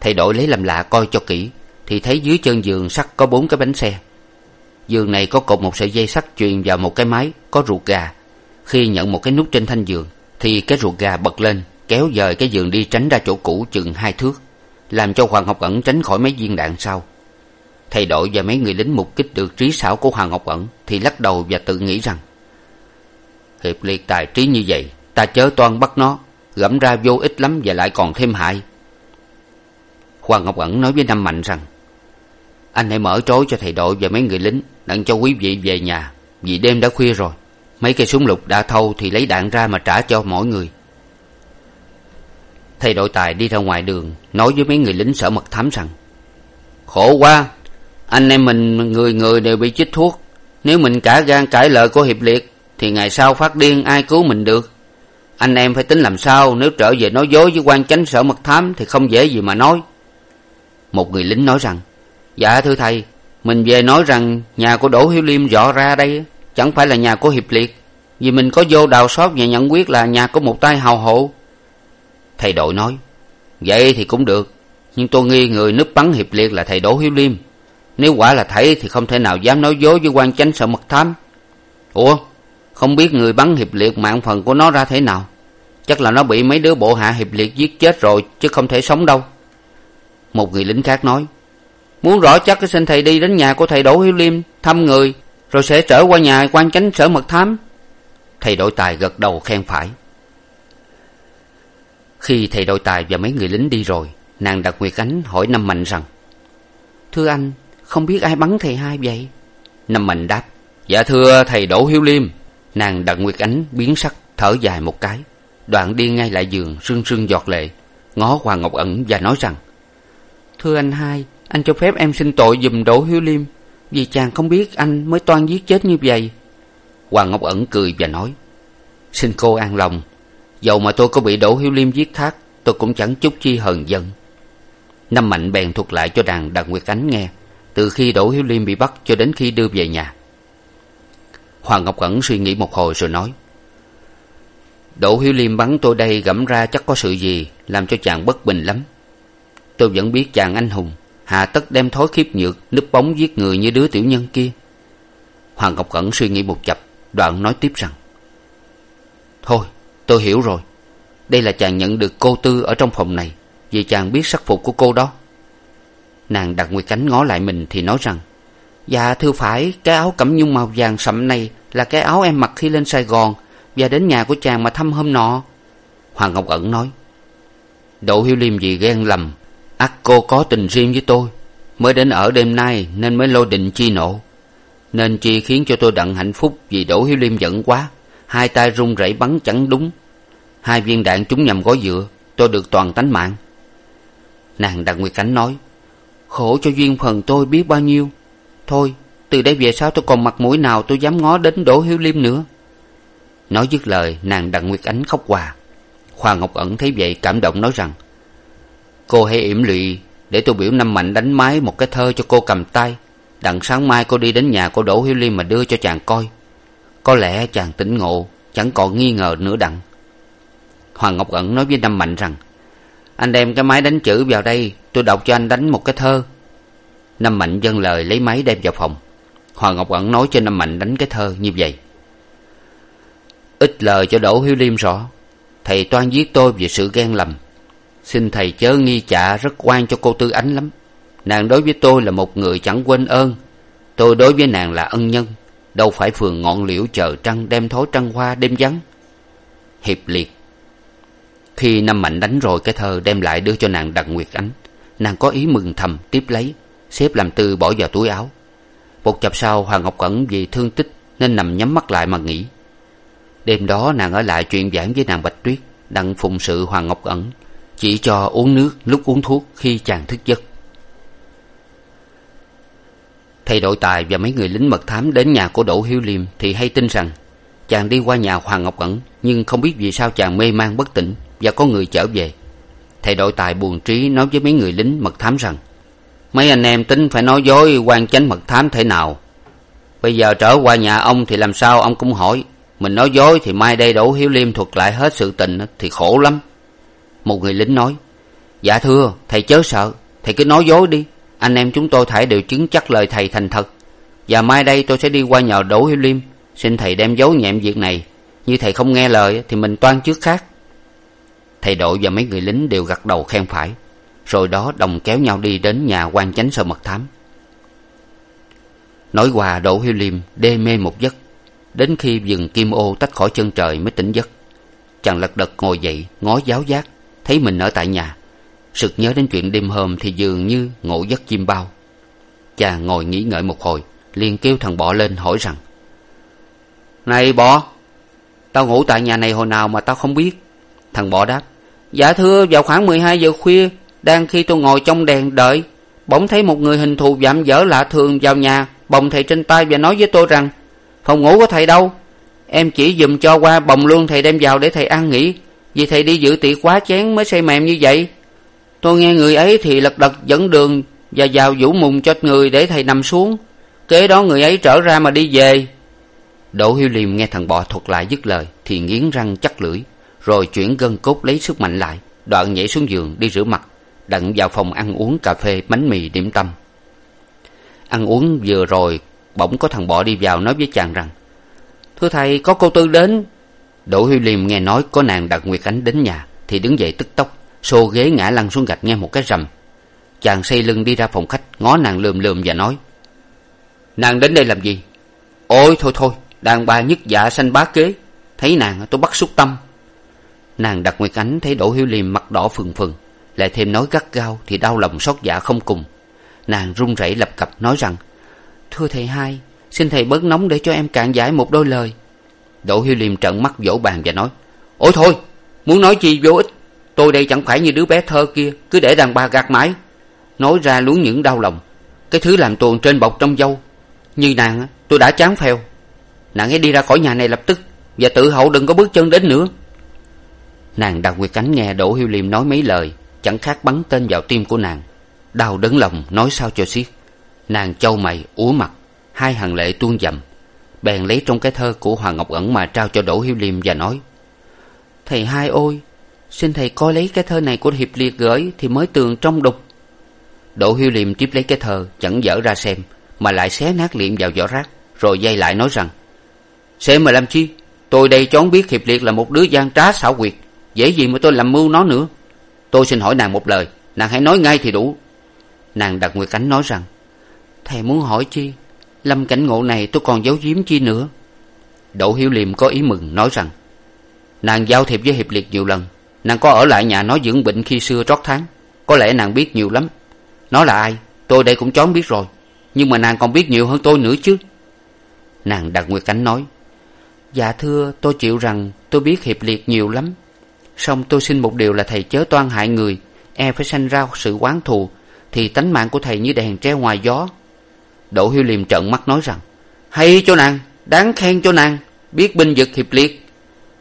Thầy đội lấy làm lạ coi cho kỹ, thì thấy dưới chân giường sắt có bốn cái bánh xe. Giường này có cột một sợi dây sắt truyền vào một cái máy có ruột gà. Khi nhận một cái nút trên thanh giường, thì cái ruột gà bật lên, kéo dời cái giường đi tránh ra chỗ cũ chừng hai thước, làm cho hoàng ngọc ẩn tránh khỏi mấy viên đạn sau. Thầy đội và mấy người lính mục kích được trí xảo của hoàng ngọc ẩn thì lắc đầu và tự nghĩ rằng hiệp liệt tài trí như vậy, ta chớ toan bắt nó, gẫm ra vô ích lắm và lại còn thêm hại. Hoàng ngọc ẩn nói với Nam mạnh rằng, anh hãy mở trối cho thầy đội và mấy người lính, đặng cho quý vị về nhà, vì đêm đã khuya rồi. Mấy cây súng lục đã thâu thì lấy đạn ra mà trả cho mỗi người. Thầy đội tài đi ra ngoài đường, nói với mấy người lính sở mật thám rằng, khổ quá, anh em mình, người người đều bị chích thuốc. Nếu mình cả gan cãi lời của hiệp liệt thì ngày sau phát điên ai cứu mình được? Anh em phải tính làm sao, nếu trở về nói dối với quan chánh sở mật thám thì không dễ gì mà nói. Một người lính nói rằng dạ thưa thầy, mình về nói rằng nhà của đỗ hiếu liêm dọ ra đây, chẳng phải là nhà của hiệp liệt, vì mình có vô đào xót và nhận quyết là nhà của một tay hào hộ thầy đội nói, vậy thì cũng được, nhưng tôi nghi người núp bắn hiệp liệt là thầy đỗ hiếu liêm. Nếu quả là thầy thì không thể nào dám nói dối với quan chánh sợ mật thám. Ủa không biết người bắn hiệp liệt mạng phần của nó ra thế nào. Chắc là nó bị mấy đứa bộ hạ hiệp liệt giết chết rồi, chứ không thể sống đâu. Một người lính khác nói, muốn rõ chắc cái xin thầy đi đến nhà của thầy đỗ hiếu liêm, thăm người, rồi sẽ trở qua nhà quan chánh sở mật thám. Thầy đội tài gật đầu khen phải. Khi thầy đội tài và mấy người lính đi rồi, nàng đặt nguyệt ánh hỏi năm mạnh rằng, thưa anh, không biết ai bắn thầy hai vậy? Năm mạnh đáp dạ thưa thầy đỗ hiếu liêm nàng đặng nguyệt ánh biến sắc, thở dài một cái. Đoạn đi ngay lại giường rưng rưng giọt lệ. Ngó hoàng ngọc ẩn và nói rằng, thưa anh hai, anh cho phép em xin tội giùm đỗ hiếu liêm, vì chàng không biết anh mới toan giết chết như vậy. Hoàng ngọc ẩn cười và nói, xin cô an lòng. Dầu mà tôi có bị đỗ hiếu liêm giết thác, tôi cũng chẳng chút chi hờn dân năm mạnh bèn thuật lại cho đàn đặng nguyệt ánh nghe, từ khi đỗ hiếu liêm bị bắt cho đến khi đưa về nhà hoàng ngọc ẩn suy nghĩ một hồi rồi nói, đỗ hiếu liêm bắn tôi đây gẫm ra chắc có sự gì làm cho chàng bất bình lắm. Tôi vẫn biết chàng anh hùng, hà tất đem thói khiếp nhược, núp bóng giết người như đứa tiểu nhân kia. Hoàng ngọc ẩn suy nghĩ một chập, đoạn nói tiếp rằng, thôi, tôi hiểu rồi. Đây là chàng nhận được cô tư ở trong phòng này, vì chàng biết sắc phục của cô đó. Nàng đặt nguyệt cánh ngó lại mình thì nói rằng dạ thưa phải, cái áo cẩm nhung màu vàng sậm này là cái áo em mặc khi lên sài gòn và đến nhà của chàng mà thăm hôm nọ. Hoàng ngọc ẩn nói, đỗ hiếu liêm vì ghen lầm ắt cô có tình riêng với tôi. Mới đến ở đêm nay nên mới lôi định chi nộ. Nên chi khiến cho tôi đặng hạnh phúc vì đỗ hiếu liêm giận quá. Hai tay run rẩy bắn chẳng đúng. Hai viên đạn trúng nhầm gói dựa, tôi được toàn tánh mạng. Nàng đặng nguyệt khánh nói, khổ cho duyên phần tôi biết bao nhiêu thôi, từ đây về sau tôi còn mặt mũi nào tôi dám ngó đến đỗ hiếu liêm nữa? Nói dứt lời, nàng đặng nguyệt ánh khóc hòa. Khoa ngọc ẩn thấy vậy cảm động nói rằng, cô hãy yểm lụy, để tôi biểu năm mạnh đánh máy một cái thơ cho cô cầm tay. Đặng sáng mai cô đi đến nhà cô đỗ hiếu liêm mà đưa cho chàng coi. Có lẽ chàng tỉnh ngộ, chẳng còn nghi ngờ nữa đặng. Hoàng ngọc ẩn nói với năm mạnh rằng, anh đem cái máy đánh chữ vào đây, tôi đọc cho anh đánh một cái thơ năm mạnh dâng lời lấy máy đem vào phòng. Hoàng ngọc ẩn nói cho năm mạnh đánh cái thơ như vậy. Ít lời cho đỗ hiếu liêm rõ. Thầy toan giết tôi vì sự ghen lầm. Xin thầy chớ nghi chạ rất quan cho cô tư ánh lắm. Nàng đối với tôi là một người chẳng quên ơn. Tôi đối với nàng là ân nhân. Đâu phải phường ngọn liễu chờ trăng đem thối trăng hoa đêm vắng. Hiệp liệt. Khi năm mạnh đánh rồi cái thơ đem lại đưa cho nàng đặng nguyệt ánh, nàng có ý mừng thầm tiếp lấy xếp làm tư bỏ vào túi áo. Một chập sau, hoàng ngọc cẩn vì thương tích nên nằm nhắm mắt lại mà nghỉ. Đêm đó nàng ở lại chuyện giảng với nàng bạch tuyết đặng phụng sự hoàng ngọc ẩn, chỉ cho uống nước lúc uống thuốc khi chàng thức giấc. Thầy đội tài và mấy người lính mật thám đến nhà của đỗ hiếu liêm thì hay tin rằng chàng đi qua nhà hoàng ngọc ẩn, nhưng không biết vì sao chàng mê man bất tỉnh và có người trở về. Thầy đội tài buồn trí nói với mấy người lính mật thám rằng mấy anh em tính phải nói dối quan chánh mật thám thế nào? Bây giờ trở qua nhà ông thì làm sao ông cũng hỏi. Mình nói dối thì mai đây đỗ hiếu liêm thuật lại hết sự tình thì khổ lắm. Một người lính nói dạ thưa, thầy chớ sợ, thầy cứ nói dối đi. Anh em chúng tôi thảy đều chứng chắc lời thầy thành thật. Và mai đây tôi sẽ đi qua nhờ đỗ hiếu liêm, xin thầy đem giấu nhẹm việc này. Như thầy không nghe lời thì mình toan trước khác. Thầy đội và mấy người lính đều gật đầu khen phải rồi đó đồng kéo nhau đi đến nhà quan chánh sở mật thám. Nói qua đỗ hiếu liêm đê mê một giấc. Đến khi vừng kim ô tách khỏi chân trời mới tỉnh giấc. Chàng lật đật ngồi dậy, ngó giáo giác, thấy mình ở tại nhà. Sực nhớ đến chuyện đêm hôm thì dường như ngộ giấc chim bao. Chàng ngồi nghĩ ngợi một hồi, liền kêu thằng bọ lên hỏi rằng, này bọ, tao ngủ tại nhà này hồi nào mà tao không biết? Thằng bọ đáp dạ thưa, vào khoảng mười hai giờ khuya đang khi tôi ngồi trong đèn đợi, bỗng thấy một người hình thù vạm dở lạ thường vào nhà, bồng thầy trên tay và nói với tôi rằng, phòng ngủ của thầy đâu? Em chỉ giùm cho qua bồng luôn thầy đem vào để thầy ăn nghỉ, vì thầy đi dự tiệc quá chén mới say mềm như vậy. Tôi nghe người ấy thì lật đật dẫn đường và vào vũ mùng cho người để thầy nằm xuống. Kế đó người ấy trở ra mà đi về. Đỗ hiếu liêm nghe thằng bọ thuật lại dứt lời thì nghiến răng chắc lưỡi, rồi chuyển gân cốt lấy sức mạnh lại, đoạn nhảy xuống giường đi rửa mặt đặng vào phòng ăn uống cà phê bánh mì điểm tâm. Ăn uống vừa rồi, bỗng có thằng bọ đi vào nói với chàng rằng, thưa thầy, có cô tư đến. Đỗ Huy liêm nghe nói có nàng đặt nguyệt ánh đến nhà, thì đứng dậy tức tốc, xô ghế ngã lăn xuống gạch nghe một cái rầm. Chàng xây lưng đi ra phòng khách, ngó nàng lườm lườm và nói, nàng đến đây làm gì? Ôi, thôi thôi, đàn bà nhất dạ sanh bá kế, thấy nàng tôi bắt xúc tâm. Nàng đặt nguyệt ánh thấy đỗ hiếu liêm mặt đỏ phừng phừng lại thêm nói gắt gao thì đau lòng xót dạ không cùng. Nàng run rẩy lập cập nói rằng, thưa thầy hai, xin thầy bớt nóng để cho em cạn giải một đôi lời. Đỗ hiếu liêm trợn mắt vỗ bàn và nói, ôi thôi, muốn nói chi vô ích. Tôi đây chẳng phải như đứa bé thơ kia, cứ để đàn bà gạt mãi. Nói ra luống những đau lòng. Cái thứ làm tuồng trên bọc trong dâu. Như nàng tôi đã chán phèo. Nàng hãy đi ra khỏi nhà này lập tức, và tự hậu đừng có bước chân đến nữa. Nàng đặt nguyệt cánh nghe đỗ hiếu liêm nói mấy lời chẳng khác bắn tên vào tim của nàng. Đau đớn lòng, nói sao cho xiết. Nàng châu mày, úa mặt, hai hàng lệ tuôn dầm. Bèn lấy trong cái thơ của hoàng ngọc ẩn mà trao cho đỗ hiếu liêm và nói, thầy hai ôi, xin thầy coi lấy cái thơ này của hiệp liệt gửi thì mới tường trong đục. Đỗ hiếu liêm tiếp lấy cái thơ, chẳng dở ra xem, mà lại xé nát liệm vào vỏ rác, rồi dây lại nói rằng xem mà làm chi? Tôi đây chón biết hiệp liệt là một đứa gian trá xảo quyệt, dễ gì mà tôi làm mưu nó nữa? Tôi xin hỏi nàng một lời. Nàng hãy nói ngay thì đủ. Nàng đặt nguyệt cánh nói rằng, thầy muốn hỏi chi? Lâm cảnh ngộ này tôi còn giấu giếm chi nữa? Đỗ hiếu liêm có ý mừng, nói rằng, nàng giao thiệp với hiệp liệt nhiều lần. Nàng có ở lại nhà nó dưỡng bệnh khi xưa trót tháng. Có lẽ nàng biết nhiều lắm. Nó là ai? Tôi đây cũng chón biết rồi. Nhưng mà nàng còn biết nhiều hơn tôi nữa chứ. Nàng đặt nguyệt cánh nói dạ thưa, tôi chịu rằng tôi biết hiệp liệt nhiều lắm song tôi xin một điều là thầy chớ toan hại người. E phải sanh ra sự oán thù, thì tánh mạng của thầy như đèn treo ngoài gió. Đỗ hiếu liêm trợn mắt nói rằng, hay cho nàng, đáng khen cho nàng, biết binh vực hiệp liệt.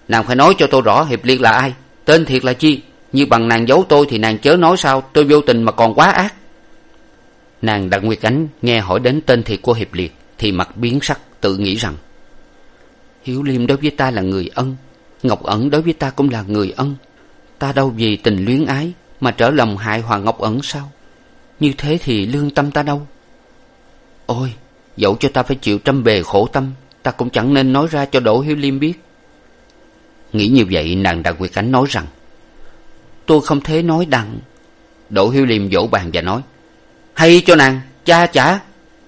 Nàng phải nói cho tôi rõ hiệp liệt là ai, tên thiệt là chi, như bằng nàng giấu tôi thì nàng chớ nói sao, tôi vô tình mà còn quá ác. Nàng đặng nguyệt ánh, nghe hỏi đến tên thiệt của hiệp liệt, thì mặt biến sắc, tự nghĩ rằng, hiếu liêm đối với ta là người ân ngọc ẩn đối với ta cũng là người ân. Ta đâu vì tình luyến ái mà trở lòng hại hoàng ngọc ẩn sao? Như thế thì lương tâm ta đâu? Ôi, dẫu cho ta phải chịu trăm bề khổ tâm, ta cũng chẳng nên nói ra cho đỗ hiếu liêm biết. Nghĩ như vậy, nàng đặng nguyệt ánh nói rằng, tôi không thế nói đặng. Đỗ hiếu liêm vỗ bàn và nói, hay cho nàng, cha chả.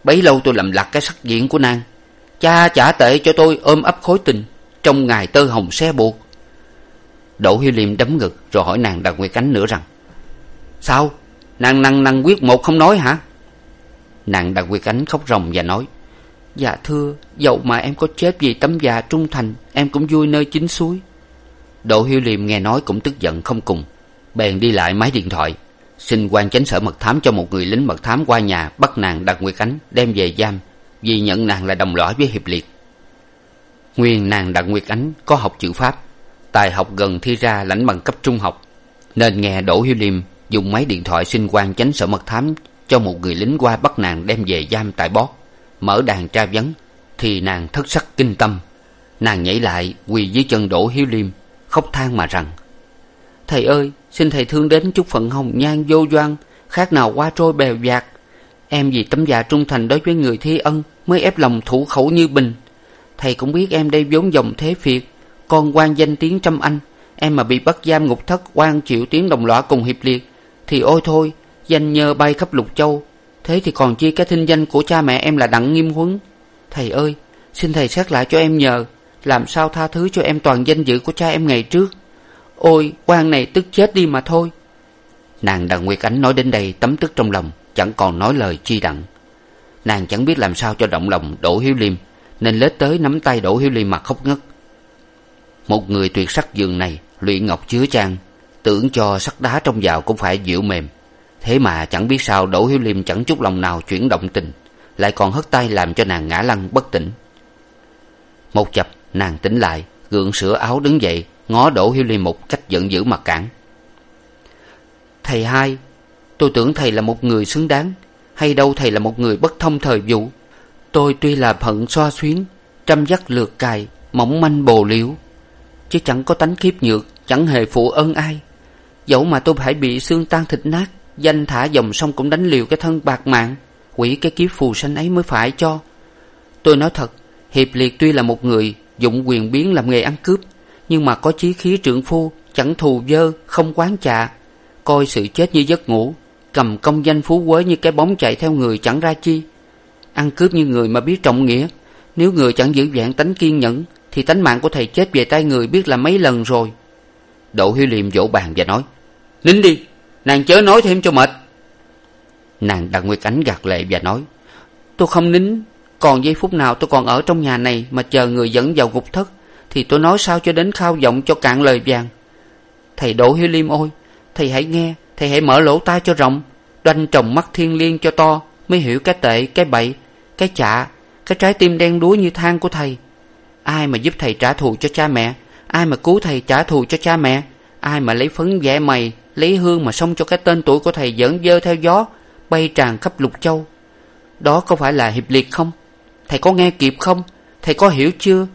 Bấy lâu tôi làm lặt cái sắc diện của nàng. Cha chả tệ cho tôi ôm ấp khối tình trong ngày tơ hồng xe buộc. Đỗ hiếu liêm đấm ngực rồi hỏi nàng đặng nguyệt ánh nữa rằng, sao? Nàng năng năng quyết một không nói hả? Nàng đặng nguyệt ánh khóc ròng và nói dạ thưa dầu mà em có chết vì tấm già trung thành, em cũng vui nơi chính suối. Đỗ hiếu liêm nghe nói cũng tức giận không cùng, bèn đi lại máy điện thoại, xin quan chánh sở mật thám cho một người lính mật thám qua nhà bắt nàng đặt nguyệt ánh đem về giam, vì nhận nàng là đồng lõa với hiệp liệt nguyên nàng đặng nguyệt ánh có học chữ pháp, tài học gần thi ra lãnh bằng cấp trung học, nên nghe đỗ hiếu liêm dùng máy điện thoại xin quan chánh sở mật thám cho một người lính qua bắt nàng đem về giam tại bót, mở đàn tra vấn, thì nàng thất sắc kinh tâm. Nàng nhảy lại, quỳ dưới chân đỗ hiếu liêm, khóc than mà rằng, thầy ơi, xin thầy thương đến chút phận hồng nhan vô doan, khác nào qua trôi bèo dạt. Em vì tấm dạ trung thành đối với người thi ân mới ép lòng thủ khẩu như bình thầy cũng biết em đây vốn dòng thế phiệt, con quan danh tiếng trăm anh. Em mà bị bắt giam ngục thất quan chịu tiếng đồng lõa cùng hiệp liệt, thì ôi thôi, danh nhơ bay khắp lục châu. Thế thì còn chi cái thinh danh của cha mẹ em là đặng nghiêm huấn? Thầy ơi, xin thầy xét lại cho em nhờ, làm sao tha thứ cho em toàn danh dự của cha em ngày trước? Ôi, quan này tức chết đi mà thôi. Nàng đặng nguyệt ánh nói đến đây, tấm tức trong lòng, chẳng còn nói lời chi đặng. Nàng chẳng biết làm sao cho động lòng đỗ hiếu liêm nên lết tới nắm tay đỗ hiếu liêm mà khóc ngất. Một người tuyệt sắc giường này luyện ngọc chứa chan tưởng cho sắt đá trong vào cũng phải dịu mềm. Thế mà chẳng biết sao đỗ hiếu liêm chẳng chút lòng nào chuyển động tình, lại còn hất tay làm cho nàng ngã lăn bất tỉnh. Một chập, nàng tỉnh lại, gượng sửa áo đứng dậy, ngó đỗ hiếu liêm một cách giận dữ mà cản. Thầy hai, tôi tưởng thầy là một người xứng đáng, hay đâu thầy là một người bất thông thời vụ? Tôi tuy là phận xoa xuyến, trăm dắt lượt cài, mỏng manh bồ liễu, chứ chẳng có tánh khiếp nhược, chẳng hề phụ ơn ai. Dẫu mà tôi phải bị xương tan thịt nát, danh thả dòng sông cũng đánh liều cái thân bạc mạng, quỷ cái kiếp phù sanh ấy mới phải cho. Tôi nói thật, hiệp liệt tuy là một người dụng quyền biến làm nghề ăn cướp, nhưng mà có chí khí trượng phu, chẳng thù dơ, không quán chạ coi sự chết như giấc ngủ, cầm công danh phú quế như cái bóng chạy theo người chẳng ra chi ăn cướp như người mà biết trọng nghĩa. Nếu người chẳng giữ vẹn tánh kiên nhẫn, thì tánh mạng của thầy chết về tay người biết là mấy lần rồi. Đỗ hiếu liêm vỗ bàn và nói, nín đi, nàng chớ nói thêm cho mệt. Nàng đặng nguyệt ánh gạt lệ và nói, tôi không nín, còn giây phút nào tôi còn ở trong nhà này mà chờ người dẫn vào ngục thất, thì tôi nói sao cho đến khao vọng cho cạn lời vàng. Thầy đỗ hiếu liêm ôi, thầy hãy nghe, thầy hãy mở lỗ tai cho rộng, đoanh trồng mắt thiên liêng cho to, mới hiểu cái tệ, cái bậy cái chạ cái trái tim đen đúa như than của thầy. Ai mà giúp thầy trả thù cho cha mẹ? Ai mà cứu thầy trả thù cho cha mẹ? Ai mà lấy phấn vẽ mày, lấy hương mà xông cho cái tên tuổi của thầy dẫn dơ theo gió, bay tràn khắp lục châu? Đó có phải là hiệp liệt không? Thầy có nghe kịp không? Thầy có hiểu chưa?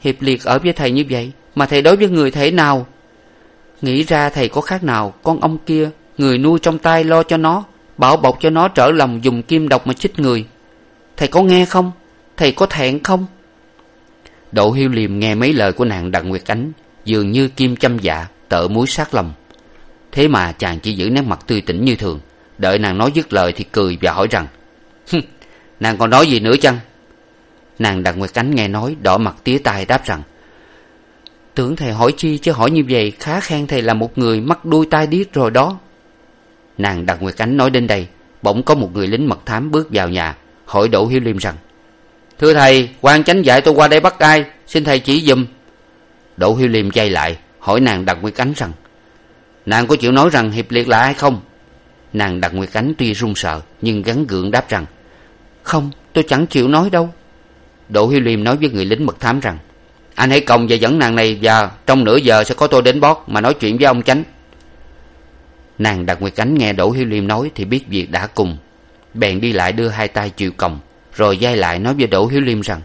Hiệp liệt ở với thầy như vậy, mà thầy đối với người thể nào? Nghĩ ra thầy có khác nào, con ông kia, người nuôi trong tay lo cho nó, bảo bọc cho nó trở lòng dùng kim độc mà chích người thầy có nghe không? Thầy có thẹn không? Đỗ hiếu liêm nghe mấy lời của nàng đặng nguyệt ánh, dường như kim châm dạ tợ muối sát lòng. Thế mà chàng chỉ giữ nét mặt tươi tỉnh như thường, đợi nàng nói dứt lời thì cười và hỏi rằng nàng còn nói gì nữa chăng? Nàng đặng nguyệt ánh nghe nói, đỏ mặt tía tai đáp rằng, tưởng thầy hỏi chi chứ hỏi như vậy, khá khen thầy là một người mắc đuôi tai điếc rồi đó. Nàng đặng nguyệt ánh nói đến đây, bỗng có một người lính mật thám bước vào nhà hỏi đỗ hiếu liêm rằng, thưa thầy, quan chánh dạy tôi qua đây bắt ai? Xin thầy chỉ giùm. Đỗ hiếu liêm chay lại, hỏi nàng đặng nguyệt ánh rằng, nàng có chịu nói rằng hiệp liệt là ai không? Nàng đặng nguyệt ánh tuy run sợ, nhưng gắn gượng đáp rằng, không, tôi chẳng chịu nói đâu. Đỗ hiếu liêm nói với người lính mật thám rằng, anh hãy còng và dẫn nàng này và trong nửa giờ sẽ có tôi đến bót mà nói chuyện với ông chánh. Nàng đặt nguyệt ánh nghe đỗ hiếu liêm nói thì biết việc đã cùng bèn đi lại đưa hai tay chịu còng, rồi d lại nói với đỗ hiếu liêm rằng,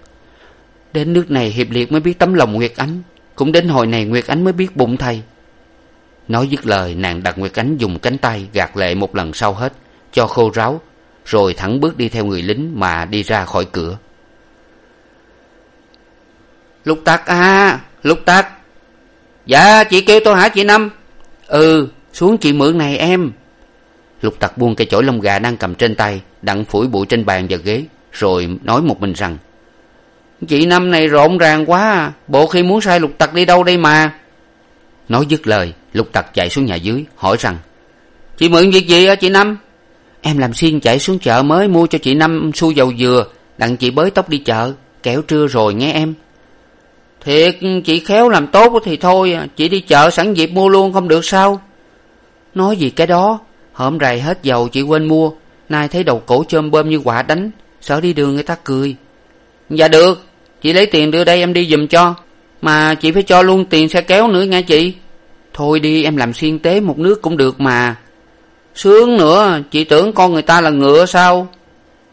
đến nước này hiệp liệt mới biết tấm lòng nguyệt ánh, cũng đến hồi này nguyệt ánh mới biết bụng thầy. Nói dứt lời, nàng đặt nguyệt ánh dùng cánh tay gạt lệ một lần sau hết, cho khô ráo, rồi thẳng bước đi theo người lính mà đi ra khỏi cửa. Lục tặc à lục tặc dạ chị kêu tôi hả chị năm? Ừ xuống chị mượn này em lục tặc buông cây chổi lông gà đang cầm trên tay, đặng phủi bụi trên bàn và ghế, rồi nói một mình rằng, chị năm này rộn ràng quá à. bộ khi muốn sai lục tặc đi đâu đây mà? Nói dứt lời, lục tặc chạy xuống nhà dưới, hỏi rằng, chị mượn việc gì hả chị năm? Em làm xiên chạy xuống chợ mới mua cho chị năm xu dầu dừa, đặng chị bới tóc đi chợ, kẻo trưa rồi nghe em. Thiệt, chị khéo làm tốt thì thôi à, chị đi chợ sẵn dịp mua luôn không được sao? Nói gì cái đó hôm rày hết dầu chị quên mua. Nay thấy đầu cổ chôm bơm như quả đánh. Sợ đi đường người ta cười. Dạ được, chị lấy tiền đưa đây em đi giùm cho. Mà chị phải cho luôn tiền xe kéo nữa nghe chị. Thôi đi, em làm xuyên tế một nước cũng được mà. Sướng nữa, chị tưởng con người ta là ngựa sao?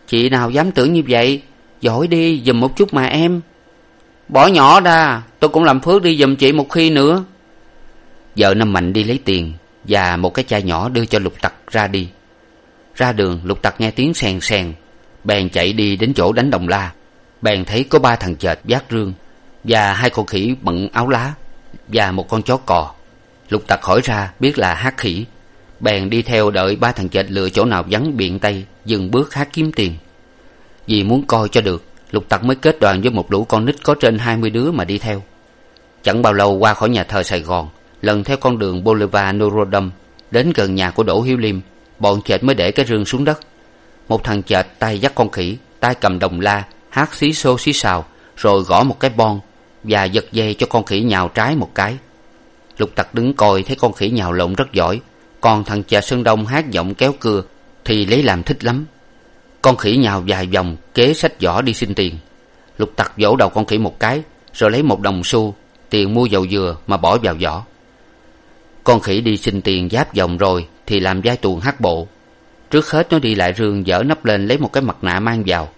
Chị nào dám tưởng như vậy? Giỏi đi, giùm một chút mà em. Bỏ nhỏ ra, tôi cũng làm phước đi giùm chị một khi nữa. Vợ năm mạnh đi lấy tiền và một cái chai nhỏ đưa cho lục tặc ra đi. Ra đường, lục tặc nghe tiếng sèn sèn. Bèn chạy đi đến chỗ đánh đồng la. Bèn thấy có ba thằng chệt vác rương và hai con khỉ bận áo lá và một con chó cò. Lục tặc hỏi ra biết là hát khỉ. Bèn đi theo đợi ba thằng chệt lựa chỗ nào vắng biện tay dừng bước hát kiếm tiền. Vì muốn coi cho được, lục tặc mới kết đoàn với một lũ con nít có trên hai mươi đứa mà đi theo. Chẳng bao lâu qua khỏi nhà thờ sài gòn lần theo con đường boulevard norodom đến gần nhà của đỗ hiếu liêm, bọn chệch mới để cái rương xuống đất. Một thằng chệch tay dắt con khỉ, tay cầm đồng la, hát xí xô xí xào, rồi gõ một cái bon và giật dây cho con khỉ nhào trái một cái. Lục tặc đứng coi thấy con khỉ nhào lộn rất giỏi, còn thằng chệch sơn đông hát giọng kéo cưa thì lấy làm thích lắm. Con khỉ nhào vài vòng, kế sách giỏ đi xin tiền. Lục tặc vỗ đầu con khỉ một cái, rồi lấy một đồng xu tiền mua dầu dừa mà bỏ vào giỏ con khỉ đi xin tiền giáp vòng rồi thì làm vai tuồng hát bộ. Trước hết nó đi lại rương dở nắp lên lấy một cái mặt nạ mang vào.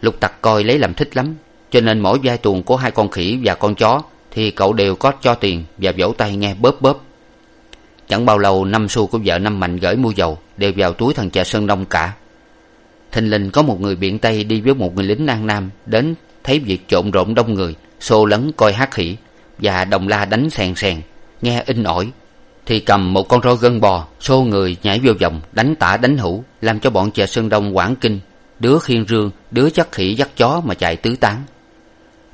Lục tặc coi lấy làm thích lắm, cho nên mỗi vai tuồng của hai con khỉ và con chó thì cậu đều có cho tiền và vỗ tay nghe bóp bóp. Chẳng bao lâu, năm xu của vợ năm mạnh gửi mua dầu, đều vào túi thằng cha sơn đông cả. Thình lình có một người biện tây đi với một người lính an nam đến thấy việc trộn rộn đông người, xô lấn coi hát khỉ và đồng la đánh sèn sèn nghe in ỏi, thì cầm một con roi gân bò, xô người nhảy vô vòng, đánh tả đánh hữu, làm cho bọn chè sơn đông quảng kinh. Đứa khiên rương, đứa chắc khỉ dắt chó mà chạy tứ tán.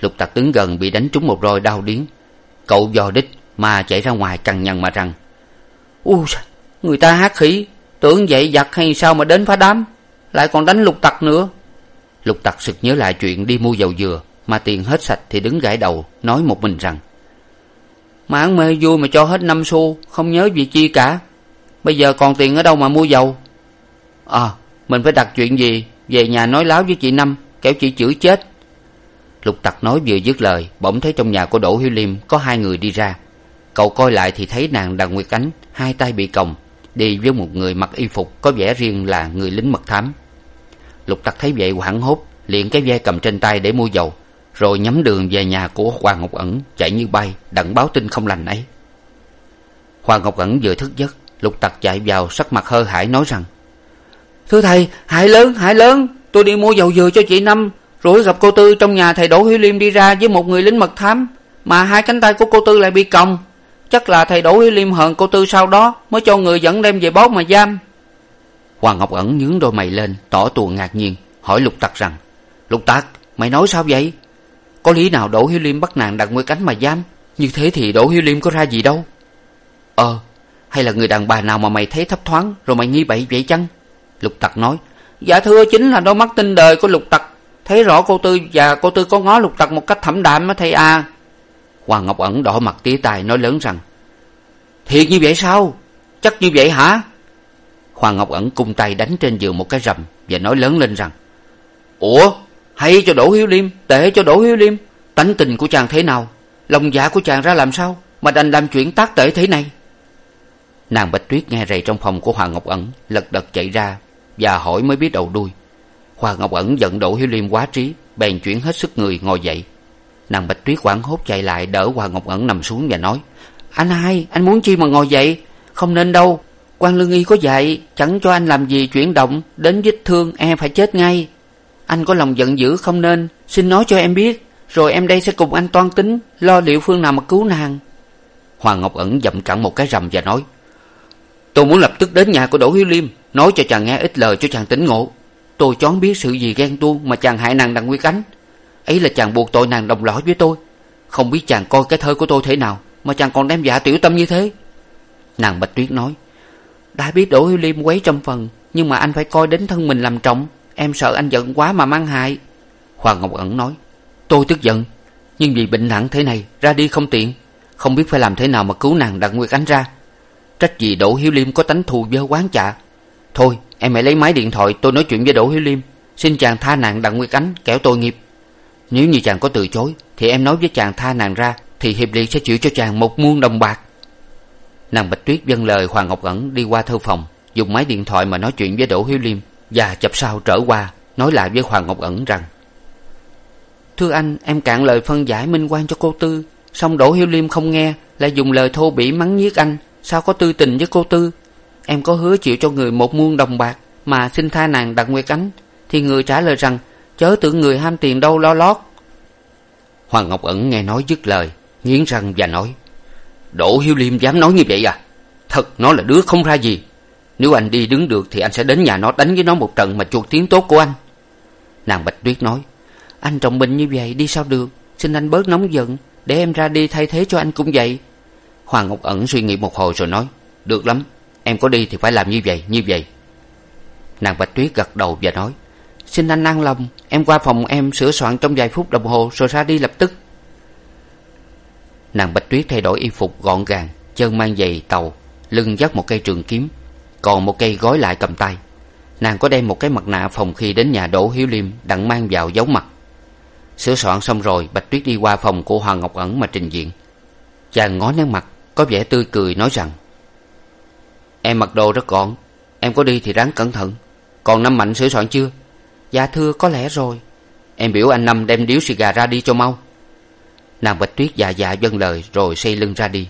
Lục tặc đứng gần bị đánh trúng một roi đau điếng. Cậu dò đích mà chạy ra ngoài cằn nhằn mà rằng, u người ta hát khỉ, tưởng vậy giặc hay sao mà đến phá đám, lại còn đánh lục tặc nữa. Lục tặc sực nhớ lại chuyện đi mua dầu dừa, mà tiền hết sạch thì đứng gãi đầu, nói một mình rằng mà ăn mê vui mà cho hết năm xu, không nhớ việc chi cả. Bây giờ còn tiền ở đâu mà mua dầu? Ờ mình phải đặt chuyện gì? Về nhà nói láo với chị năm, kẻo chị chửi chết. Lục tặc nói vừa dứt lời, bỗng thấy trong nhà của đỗ hiếu liêm có hai người đi ra. Cậu coi lại thì thấy nàng đặng nguyệt ánh, hai tay bị còng, đi với một người mặc y phục có vẻ riêng là người lính mật thám. Lục tặc thấy vậy hoảng hốt, liền cái ve cầm trên tay để mua dầu rồi nhắm đường về nhà của hoàng ngọc ẩn, chạy như bay, đặng báo tin không lành ấy. Hoàng ngọc ẩn vừa thức giấc, lục tặc chạy vào sắc mặt hơ hải nói rằng, thưa thầy, hại lớn hại lớn, tôi đi mua dầu dừa cho chị năm, rồi gặp cô tư trong nhà thầy đỗ hiếu liêm đi ra với một người lính mật thám, mà hai cánh tay của cô tư lại bị còng. Chắc là thầy đỗ hiếu liêm hận cô tư sau đó, mới cho người dẫn đem về báo mà giam. Hoàng ngọc ẩn nhướng đôi mày lên, tỏ tuồng ngạc nhiên, hỏi lục tặc rằng, lục tặc, mày nói sao vậy? Có lý nào đỗ hiếu liêm bắt nàng đặt nguyên cánh mà giam? Như thế thì đỗ hiếu liêm có ra gì đâu. Ờ hay là người đàn bà nào mà mày thấy thấp thoáng, rồi mày nghi bậy vậy chăng? Lục tặc nói dạ thưa, chính là đôi mắt tinh đời của lục tặc. Thấy rõ cô tư và cô tư có ngó lục tặc một cách thẩm đạm á thầy à. Hoàng ngọc ẩn đỏ mặt tía tai nói lớn rằng, thiệt như vậy sao? Chắc như vậy hả? Hoàng ngọc ẩn cung tay đánh trên giường một cái rầm và nói lớn lên rằng, ủa? Hay cho đỗ hiếu liêm tệ cho đỗ hiếu liêm. Tánh tình của chàng thế nào? Lòng dạ của chàng ra làm sao? Mà đành làm chuyện tác tệ thế này. Nàng bạch tuyết nghe rầy trong phòng của hoàng ngọc ẩn, lật đật chạy ra và hỏi mới biết đầu đuôi. Hoàng ngọc ẩn giận đỗ hiếu liêm quá trí, bèn chuyển hết sức người ngồi dậy. Nàng bạch tuyết hoảng hốt chạy lại đỡ hoàng ngọc ẩn nằm xuống và nói, anh hai, anh muốn chi mà ngồi dậy? Không nên đâu. Quan lương y có dạy, chẳng cho anh làm gì chuyển động, đến vết thương e phải chết ngay anh có lòng giận dữ không nên? Xin nói cho em biết, rồi em đây sẽ cùng anh toan tính, lo liệu phương nào mà cứu nàng. Hoàng ngọc ẩn dậm cẳng một cái rầm và nói, tôi muốn lập tức đến nhà của đỗ hiếu liêm, nói cho chàng nghe ít lời cho chàng tỉnh ngộ. Tôi choáng biết sự gì ghen tuông mà chàng hại nàng đặng quy ánh. Ấy là chàng buộc tội nàng đồng lõi với tôi. Không biết chàng coi cái thơ của tôi thế nào mà chàng còn đem dạ tiểu tâm như thế. Nàng bạch tuyết nói, đã biết đỗ hiếu liêm quấy trăm phần, nhưng mà anh phải coi đến thân mình làm trọng em sợ anh giận quá mà mang hại. Hoàng ngọc ẩn nói, tôi tức giận, nhưng vì bệnh nặng thế này, ra đi không tiện. Không biết phải làm thế nào mà cứu nàng đặng nguyệt ánh ra. Trách gì đỗ hiếu liêm có tánh thù dơ quán chạ thôi, em hãy lấy máy điện thoại, tôi nói chuyện với đỗ hiếu liêm. Xin chàng tha nàng đặng nguyệt ánh, kẻo tội nghiệp. Nếu như chàng có từ chối, thì em nói với chàng tha nàng ra, thì hiệp liệt sẽ chịu cho chàng một muôn đồng bạc. Nàng bạch tuyết vâng lời hoàng ngọc ẩn đi qua thư phòng, dùng máy điện thoại mà nói chuyện với đỗ hiếu liêm và chập sau trở qua, nói lại với hoàng ngọc ẩn rằng, thưa anh, em cạn lời phân giải minh quan cho cô tư, song đỗ hiếu liêm không nghe, lại dùng lời thô bỉ mắng nhiếc anh. Sao có tư tình với cô tư? Em có hứa chịu cho người một muôn đồng bạc mà xin tha nàng đặng nguyệt ánh thì người trả lời rằng, chớ tưởng người ham tiền đâu, lo lót. Hoàng ngọc ẩn nghe nói dứt lời, nghiến răng và nói, đỗ hiếu liêm dám nói như vậy à? Thật, nó là đứa không ra gì nếu anh đi đứng được thì anh sẽ đến nhà nó, đánh với nó một trận mà chuộc tiếng tốt của anh. Nàng bạch tuyết nói, anh trọng bình như vậy đi sao được? Xin anh bớt nóng giận, để em ra đi thay thế cho anh cũng vậy. Hoàng ngọc ẩn suy nghĩ một hồi rồi nói, được lắm, em có đi thì phải làm như vậy như vậy. Nàng bạch tuyết gật đầu và nói, xin anh an lòng, em qua phòng em sửa soạn trong vài phút đồng hồ rồi ra đi lập tức. Nàng bạch tuyết thay đổi y phục gọn gàng chân mang giày tàu, lưng dắt một cây trường kiếm còn một cây gói lại cầm tay. Nàng có đem một cái mặt nạ phòng khi đến nhà đỗ hiếu liêm đặng mang vào giấu mặt. Sửa soạn xong rồi, bạch tuyết đi qua phòng của hoàng ngọc ẩn mà trình diện. Chàng ngó nét mặt, có vẻ tươi cười nói rằng, em mặc đồ rất gọn em có đi thì ráng cẩn thận. Còn năm mạnh sửa soạn chưa? Dạ thưa, có lẽ rồi. Em biểu anh năm đem điếu xì gà ra đi cho mau. Nàng bạch tuyết dạ dạ vâng lời rồi xây lưng ra đi.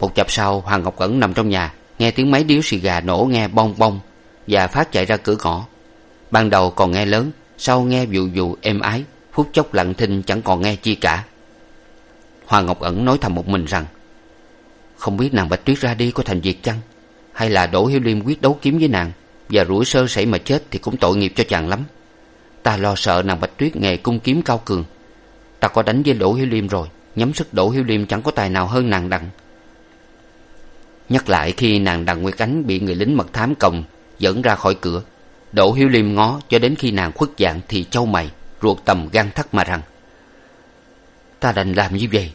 Một chập sau, hoàng ngọc ẩn nằm trong nhà nghe tiếng máy điếu xì gà nổ nghe bong bong và phát chạy ra cửa ngõ. Ban đầu còn nghe lớn, sau nghe vụ vụ êm ái, phút chốc lặng thinh chẳng còn nghe chi cả. Hoàng ngọc ẩn nói thầm một mình rằng, không biết nàng bạch tuyết ra đi có thành việc chăng? Hay là đỗ hiếu liêm quyết đấu kiếm với nàng và rủi sơ sẩy mà chết thì cũng tội nghiệp cho chàng lắm. Ta lo sợ nàng bạch tuyết nghề cung kiếm cao cường. Ta có đánh với đỗ hiếu liêm rồi, nhắm sức đỗ hiếu liêm chẳng có tài nào hơn nàng đặng nhắc lại khi nàng đặng nguyệt ánh bị người lính mật thám còng dẫn ra khỏi cửa, đỗ hiếu liêm ngó cho đến khi nàng khuất dạng thì châu mày, ruột tầm gan thắt mà rằng, ta đành làm như vậy,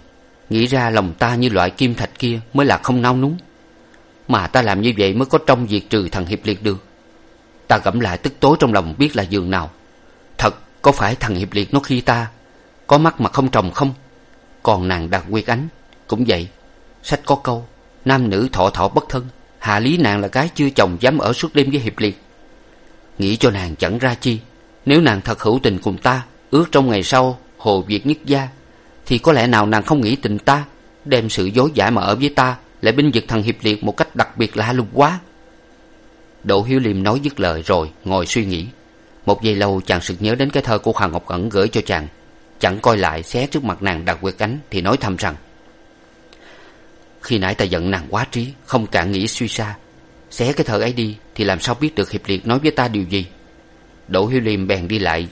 nghĩ ra lòng ta như loại kim thạch kia mới là không nao núng. Mà ta làm như vậy mới có trong việc trừ thằng hiệp liệt được. Ta gẫm lại tức tối trong lòng biết là giường nào. Thật, có phải thằng hiệp liệt nó khi ta, có mắt mà không trồng không? Còn nàng đặng nguyệt ánh cũng vậy, sách có câu nam nữ thọ thọ bất thân hạ lý nàng là gái chưa chồng dám ở suốt đêm với hiệp liệt nghĩ cho nàng chẳng ra chi, nếu nàng thật hữu tình cùng ta, ước trong ngày sau hồ việt nhất gia, thì có lẽ nào nàng không nghĩ tình ta, đem sự dối dãi mà ở với ta lại binh vực thằng hiệp liệt một cách đặc biệt lạ lùng quá. Đỗ hiếu liêm nói dứt lời rồi ngồi suy nghĩ. Một giây lâu chàng sực nhớ đến cái thơ của hoàng ngọc ẩn gửi cho chàng. Chẳng coi lại xé trước mặt nàng đặt quyệt cánh thì nói thầm rằng khi nãy ta giận nàng quá trí, không cạn nghĩ suy xa xé cái thơ ấy đi, thì làm sao biết được hiệp liệt nói với ta điều gì? Đỗ hiếu liêm bèn đi lại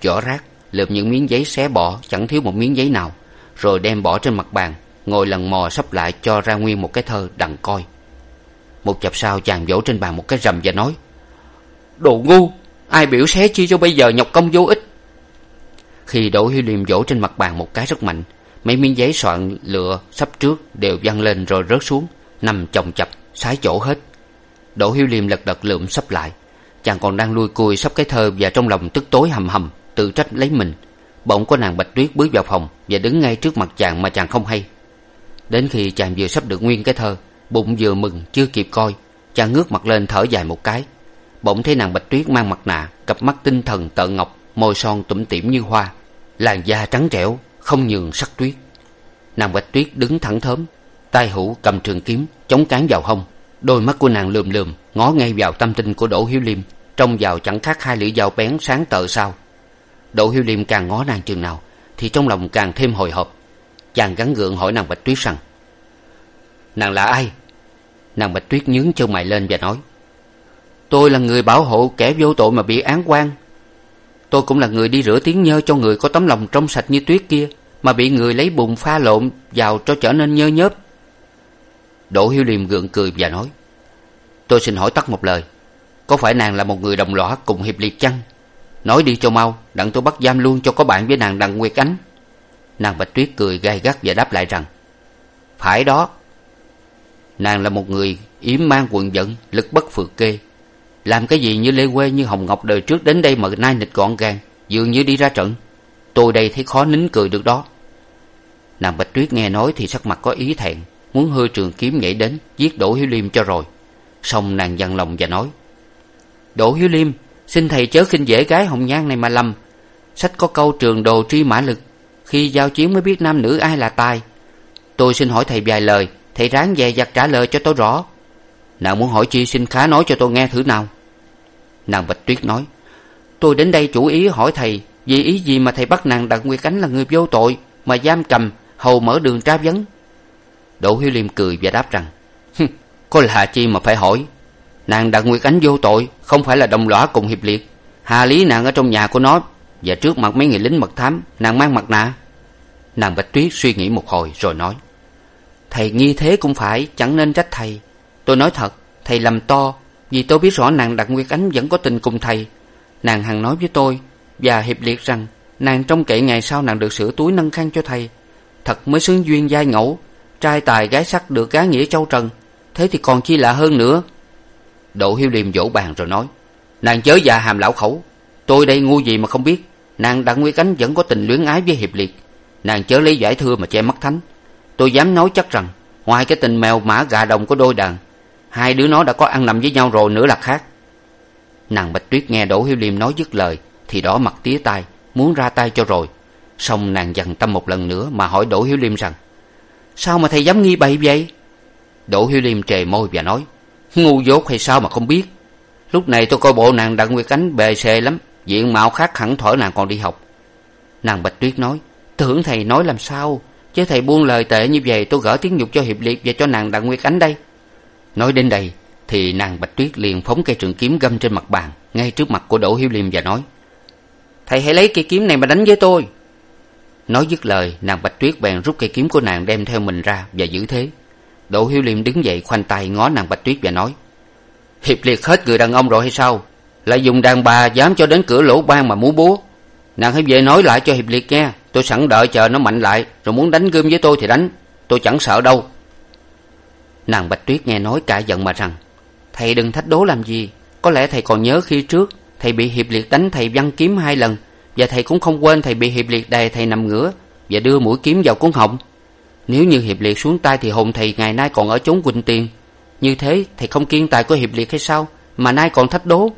Chỏ rác, lượm những miếng giấy xé bỏ, chẳng thiếu một miếng giấy nào, rồi đem bỏ trên mặt bàn, ngồi lần mò sắp lại cho ra nguyên một cái thơ đằng coi. Một chập sau chàng vỗ trên bàn một cái rầm và nói, đồ ngu, ai biểu xé chi cho bây giờ nhọc công vô ích? Khi đỗ hiếu liêm vỗ trên mặt bàn một cái rất mạnh mấy miếng giấy soạn lựa sắp trước đều văng lên rồi rớt xuống, nằm chồng chập, sái chỗ hết. Đỗ hiếu liêm lật đật lượm sắp lại. Chàng còn đang lui cui sắp cái thơ và trong lòng tức tối hầm hầm, tự trách lấy mình. Bỗng có nàng bạch tuyết bước vào phòng và đứng ngay trước mặt chàng mà chàng không hay. Đến khi chàng vừa sắp được nguyên cái thơ, bụng vừa mừng, chưa kịp coi, chàng ngước mặt lên thở dài một cái. Bỗng thấy nàng bạch tuyết mang mặt nạ, cặp mắt tinh thần tợn ngọc, môi son tủm tỉm như hoa, làn da trắng trẻo không nhường sắc tuyết. Nàng bạch tuyết đứng thẳng thớm tay hữu cầm trường kiếm, chống cán vào hông. Đôi mắt của nàng lườm lườm, ngó ngay vào tâm tinh của đỗ hiếu liêm, trông vào chẳng khác hai lưỡi dao bén sáng tợ sao. Đỗ hiếu liêm càng ngó nàng chừng nào, thì trong lòng càng thêm hồi hộp. Chàng gắn gượng hỏi nàng bạch tuyết rằng, nàng là ai? Nàng bạch tuyết nhướng chân mày lên và nói, tôi là người bảo hộ kẻ vô tội mà bị án quan tôi cũng là người đi rửa tiếng nhơ cho người có tấm lòng trong sạch như tuyết kia, mà bị người lấy bùn pha lộn vào cho trở nên nhơ nhớp. Đỗ hiếu liêm gượng cười và nói, tôi xin hỏi tắt một lời, có phải nàng là một người đồng lõa cùng hiệp liệt chăng? Nói đi cho mau, đặng tôi bắt giam luôn cho có bạn với nàng đặng nguyệt ánh. Nàng bạch tuyết cười gai gắt và đáp lại rằng, phải đó, nàng là một người yếm mang quần giận lực bất phượt kê làm cái gì như lê quê, như hồng ngọc đời trước đến đây mà nay nịch gọn gàng, dường như đi ra trận. Tôi đây thấy khó nín cười được đó. Nàng bạch tuyết nghe nói thì sắc mặt có ý thẹn, muốn hơi trường kiếm nhảy đến, giết đỗ hiếu liêm cho rồi. Xong nàng dằn lòng và nói, đỗ hiếu liêm, xin thầy chớ khinh dễ gái hồng nhan này mà lầm. Sách có câu trường đồ tri mã lực, khi giao chiến mới biết nam nữ ai là tài tôi xin hỏi thầy vài lời, thầy ráng dè dặt trả lời cho tôi rõ nàng muốn hỏi chi, xin khá nói cho tôi nghe thử nào. Nàng bạch tuyết nói, tôi đến đây chủ ý hỏi thầy, vì ý gì mà thầy bắt nàng đặng nguyệt ánh là người vô tội, mà giam cầm, hầu mở đường tra vấn? Đỗ hiếu liêm cười và đáp rằng có là chi mà phải hỏi. Nàng đặng nguyệt ánh vô tội, không phải là đồng lõa cùng hiệp liệt. Hà lý nàng ở trong nhà của nó, và trước mặt mấy người lính mật thám, nàng mang mặt nạ. Nàng bạch tuyết suy nghĩ một hồi rồi nói, thầy nghi thế cũng phải, chẳng nên trách thầy tôi nói thật, thầy lầm to, vì tôi biết rõ nàng đặng nguyệt ánh vẫn có tình cùng thầy. Nàng hằng nói với tôi, và hiệp liệt rằng, nàng trông cậy ngày sau nàng được sửa túi nâng khăn cho thầy. Thật mới xứng duyên giai ngẫu, trai tài gái sắc được gá nghĩa châu trần, thế thì còn chi lạ hơn nữa. Đỗ hiếu liêm vỗ bàn rồi nói, nàng chớ già hàm lão khẩu, tôi đây ngu gì mà không biết, nàng đặng nguyệt ánh vẫn có tình luyến ái với hiệp liệt. Nàng chớ lấy giải thưa mà che mắt thánh. Tôi dám nói chắc rằng, ngoài cái tình mèo mã gà đồng của đôi đàn hai đứa nó đã có ăn nằm với nhau rồi nữa là khác. Nàng bạch tuyết nghe đỗ hiếu liêm nói dứt lời, thì đỏ mặt tía tai, muốn ra tay cho rồi. Xong nàng dằn tâm một lần nữa mà hỏi đỗ hiếu liêm rằng, sao mà thầy dám nghi bậy vậy? Đỗ hiếu liêm trề môi và nói, ngu dốt hay sao mà không biết. Lúc này tôi coi bộ nàng đặng nguyệt ánh bề xề lắm, diện mạo khác hẳn thở nàng còn đi học. Nàng bạch tuyết nói, tưởng thầy nói làm sao? Chứ thầy buông lời tệ như vậy tôi gỡ tiếng nhục cho hiệp liệt và cho nàng đặng nguyệt ánh đây nói đến đây, thì nàng bạch tuyết liền phóng cây trường kiếm găm trên mặt bàn, ngay trước mặt của đỗ hiếu liêm và nói, thầy hãy lấy cây kiếm này mà đánh với tôi. Nói dứt lời, nàng bạch tuyết bèn rút cây kiếm của nàng đem theo mình ra và giữ thế. Đỗ hiếu liêm đứng dậy, khoanh tay ngó nàng bạch tuyết và nói, hiệp liệt hết người đàn ông rồi hay sao? Lại dùng đàn bà dám cho đến cửa lỗ ban mà múa búa. Nàng hãy về nói lại cho hiệp liệt nghe, tôi sẵn đợi chờ nó mạnh lại, rồi muốn đánh gươm với tôi thì đánh, tôi chẳng sợ đâu nàng bạch tuyết nghe nói cả giận mà rằng, thầy đừng thách đố làm gì, có lẽ thầy còn nhớ khi trước, thầy bị hiệp liệt đánh thầy văn kiếm hai lần, và thầy cũng không quên thầy bị hiệp liệt đè thầy nằm ngửa và đưa mũi kiếm vào cuốn họng. Nếu như hiệp liệt xuống tay thì hồn thầy ngày nay còn ở chốn quỳnh tiền. Như thế thầy không kiên tài của hiệp liệt hay sao, mà nay còn thách đố?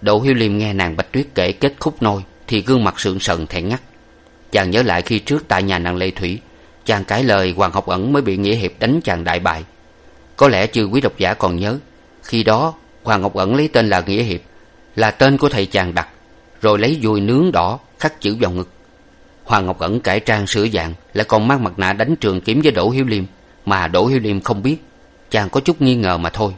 Đỗ hiếu liêm nghe nàng bạch tuyết kể kết khúc nôi thì gương mặt sượng sần thẹn ngắt. Chàng nhớ lại khi trước tại nhà nàng lệ thủy chàng cãi lời, hoàng học ẩn mới bị nghĩa hiệp đánh chàng đại bại. Có lẽ chư quý độc giả còn nhớ, khi đó hoàng ngọc ẩn lấy tên là nghĩa hiệp, là tên của thầy chàng đặt rồi lấy dùi nướng đỏ khắc chữ vào ngực. Hoàng ngọc ẩn cải trang sửa dạng lại còn mang mặt nạ đánh trường kiếm với đỗ hiếu liêm, mà đỗ hiếu liêm không biết, chàng có chút nghi ngờ mà thôi.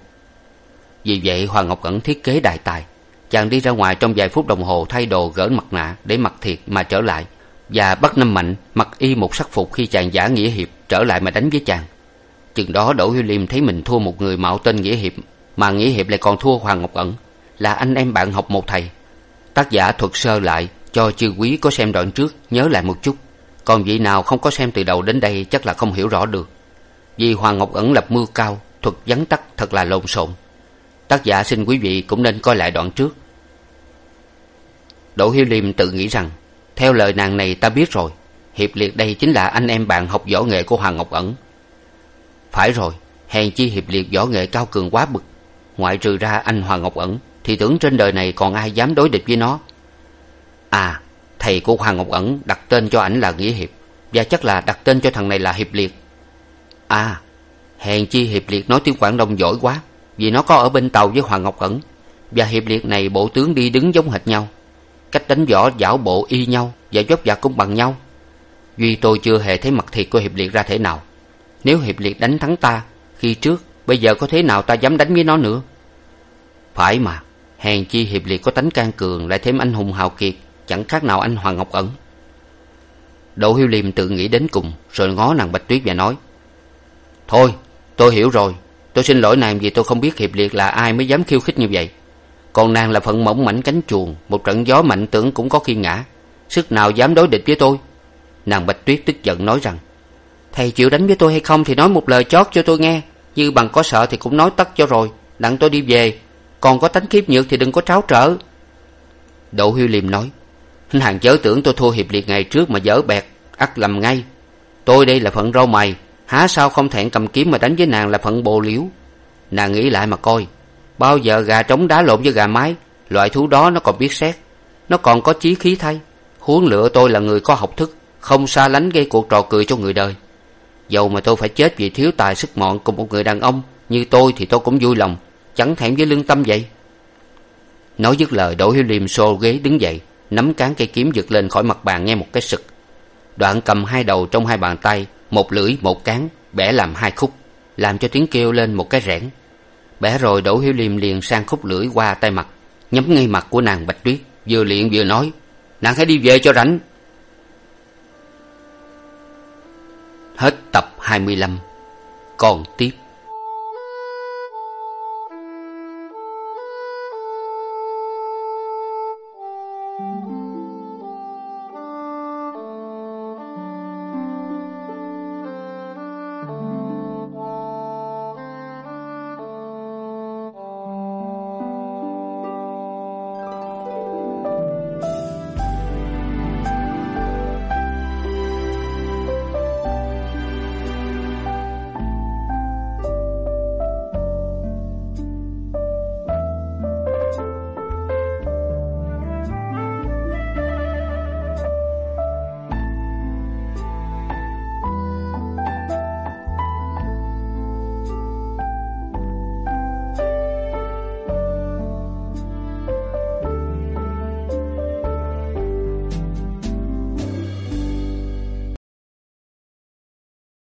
Vì vậy, hoàng ngọc ẩn thiết kế đại tài. Chàng đi ra ngoài trong vài phút đồng hồ thay đồ gỡ mặt nạ để mặc thiệt mà trở lại và bắt năm mạnh mặc y một sắc phục khi chàng giả nghĩa hiệp trở lại mà đánh với chàng. Chừng đó, đỗ hiếu liêm thấy mình thua một người mạo tên nghĩa hiệp, mà nghĩa hiệp lại còn thua hoàng ngọc ẩn, là anh em bạn học một thầy. Tác giả thuật sơ lại cho chư quý có xem đoạn trước, nhớ lại một chút. Còn vị nào không có xem từ đầu đến đây chắc là không hiểu rõ được. Vì hoàng ngọc ẩn lập mưa cao, thuật vắn tắt thật là lộn xộn. Tác giả xin quý vị cũng nên coi lại đoạn trước. Đỗ hiếu liêm tự nghĩ rằng theo lời nàng này ta biết rồi. Hiệp liệt đây chính là anh em bạn học võ nghệ của hoàng ngọc ẩn. Phải rồi, hèn chi hiệp liệt võ nghệ cao cường quá bực. Ngoại trừ ra anh hoàng ngọc ẩn, thì tưởng trên đời này còn ai dám đối địch với nó. À thầy của hoàng ngọc ẩn đặt tên cho ảnh là nghĩa hiệp, và chắc là đặt tên cho thằng này là hiệp liệt. À hèn chi hiệp liệt nói tiếng quảng đông giỏi quá, vì nó có ở bên tàu với hoàng ngọc ẩn, và hiệp liệt này bộ tướng đi đứng giống hệt nhau cách đánh võ, giảo bộ y nhau và dốc vặt cũng bằng nhau. Duy tôi chưa hề thấy mặt thiệt của hiệp liệt ra thể nào. Nếu hiệp liệt đánh thắng ta, khi trước, bây giờ có thế nào ta dám đánh với nó nữa? Phải mà, hèn chi hiệp liệt có tánh can cường lại thêm anh hùng hào kiệt, chẳng khác nào anh hoàng ngọc ẩn. Đỗ hiếu liêm tự nghĩ đến cùng, rồi ngó nàng bạch tuyết và nói, thôi, tôi hiểu rồi. Tôi xin lỗi nàng vì tôi không biết hiệp liệt là ai mới dám khiêu khích như vậy còn nàng là phận mỏng mảnh cánh chuồng, một trận gió mạnh tưởng cũng có khi ngã. Sức nào dám đối địch với tôi? Nàng bạch tuyết tức giận nói rằng, thầy chịu đánh với tôi hay không thì nói một lời chót cho tôi nghe. Như bằng có sợ thì cũng nói tắt cho rồi, đặng tôi đi về. Còn có tánh khiếp nhược thì đừng có tráo trở. Đỗ hiếu liêm nói, nàng chớ tưởng tôi thua hiệp liệt ngày trước mà dở bẹt, ắt lầm ngay. Tôi đây là phận rau mày, há sao không thẹn cầm kiếm mà đánh với nàng là phận bồ liễu nàng nghĩ lại mà coi bao giờ gà trống đá lộn với gà mái, loại thú đó nó còn biết xét. Nó còn có chí khí thay. Huống lựa tôi là người có học thức, không xa lánh gây cuộc trò cười cho người đời. Dầu mà tôi phải chết vì thiếu tài sức mọn của một người đàn ông như tôi thì tôi cũng vui lòng, chẳng thèm với lương tâm vậy. Nói dứt lời, đỗ hiếu liêm xô ghế đứng dậy, nắm cán cây kiếm giật lên khỏi mặt bàn nghe một cái sực. Đoạn cầm hai đầu trong hai bàn tay, một lưỡi, một cán, bẻ làm hai khúc, làm cho tiếng kêu lên một cái rẽn bẻ rồi đỗ hiếu liêm liền sang khúc lưỡi qua tay mặt, nhắm ngay mặt của nàng bạch tuyết, vừa liện vừa nói, nàng hãy đi về cho rảnh. Hết tập hai mươi lăm. Còn tiếp.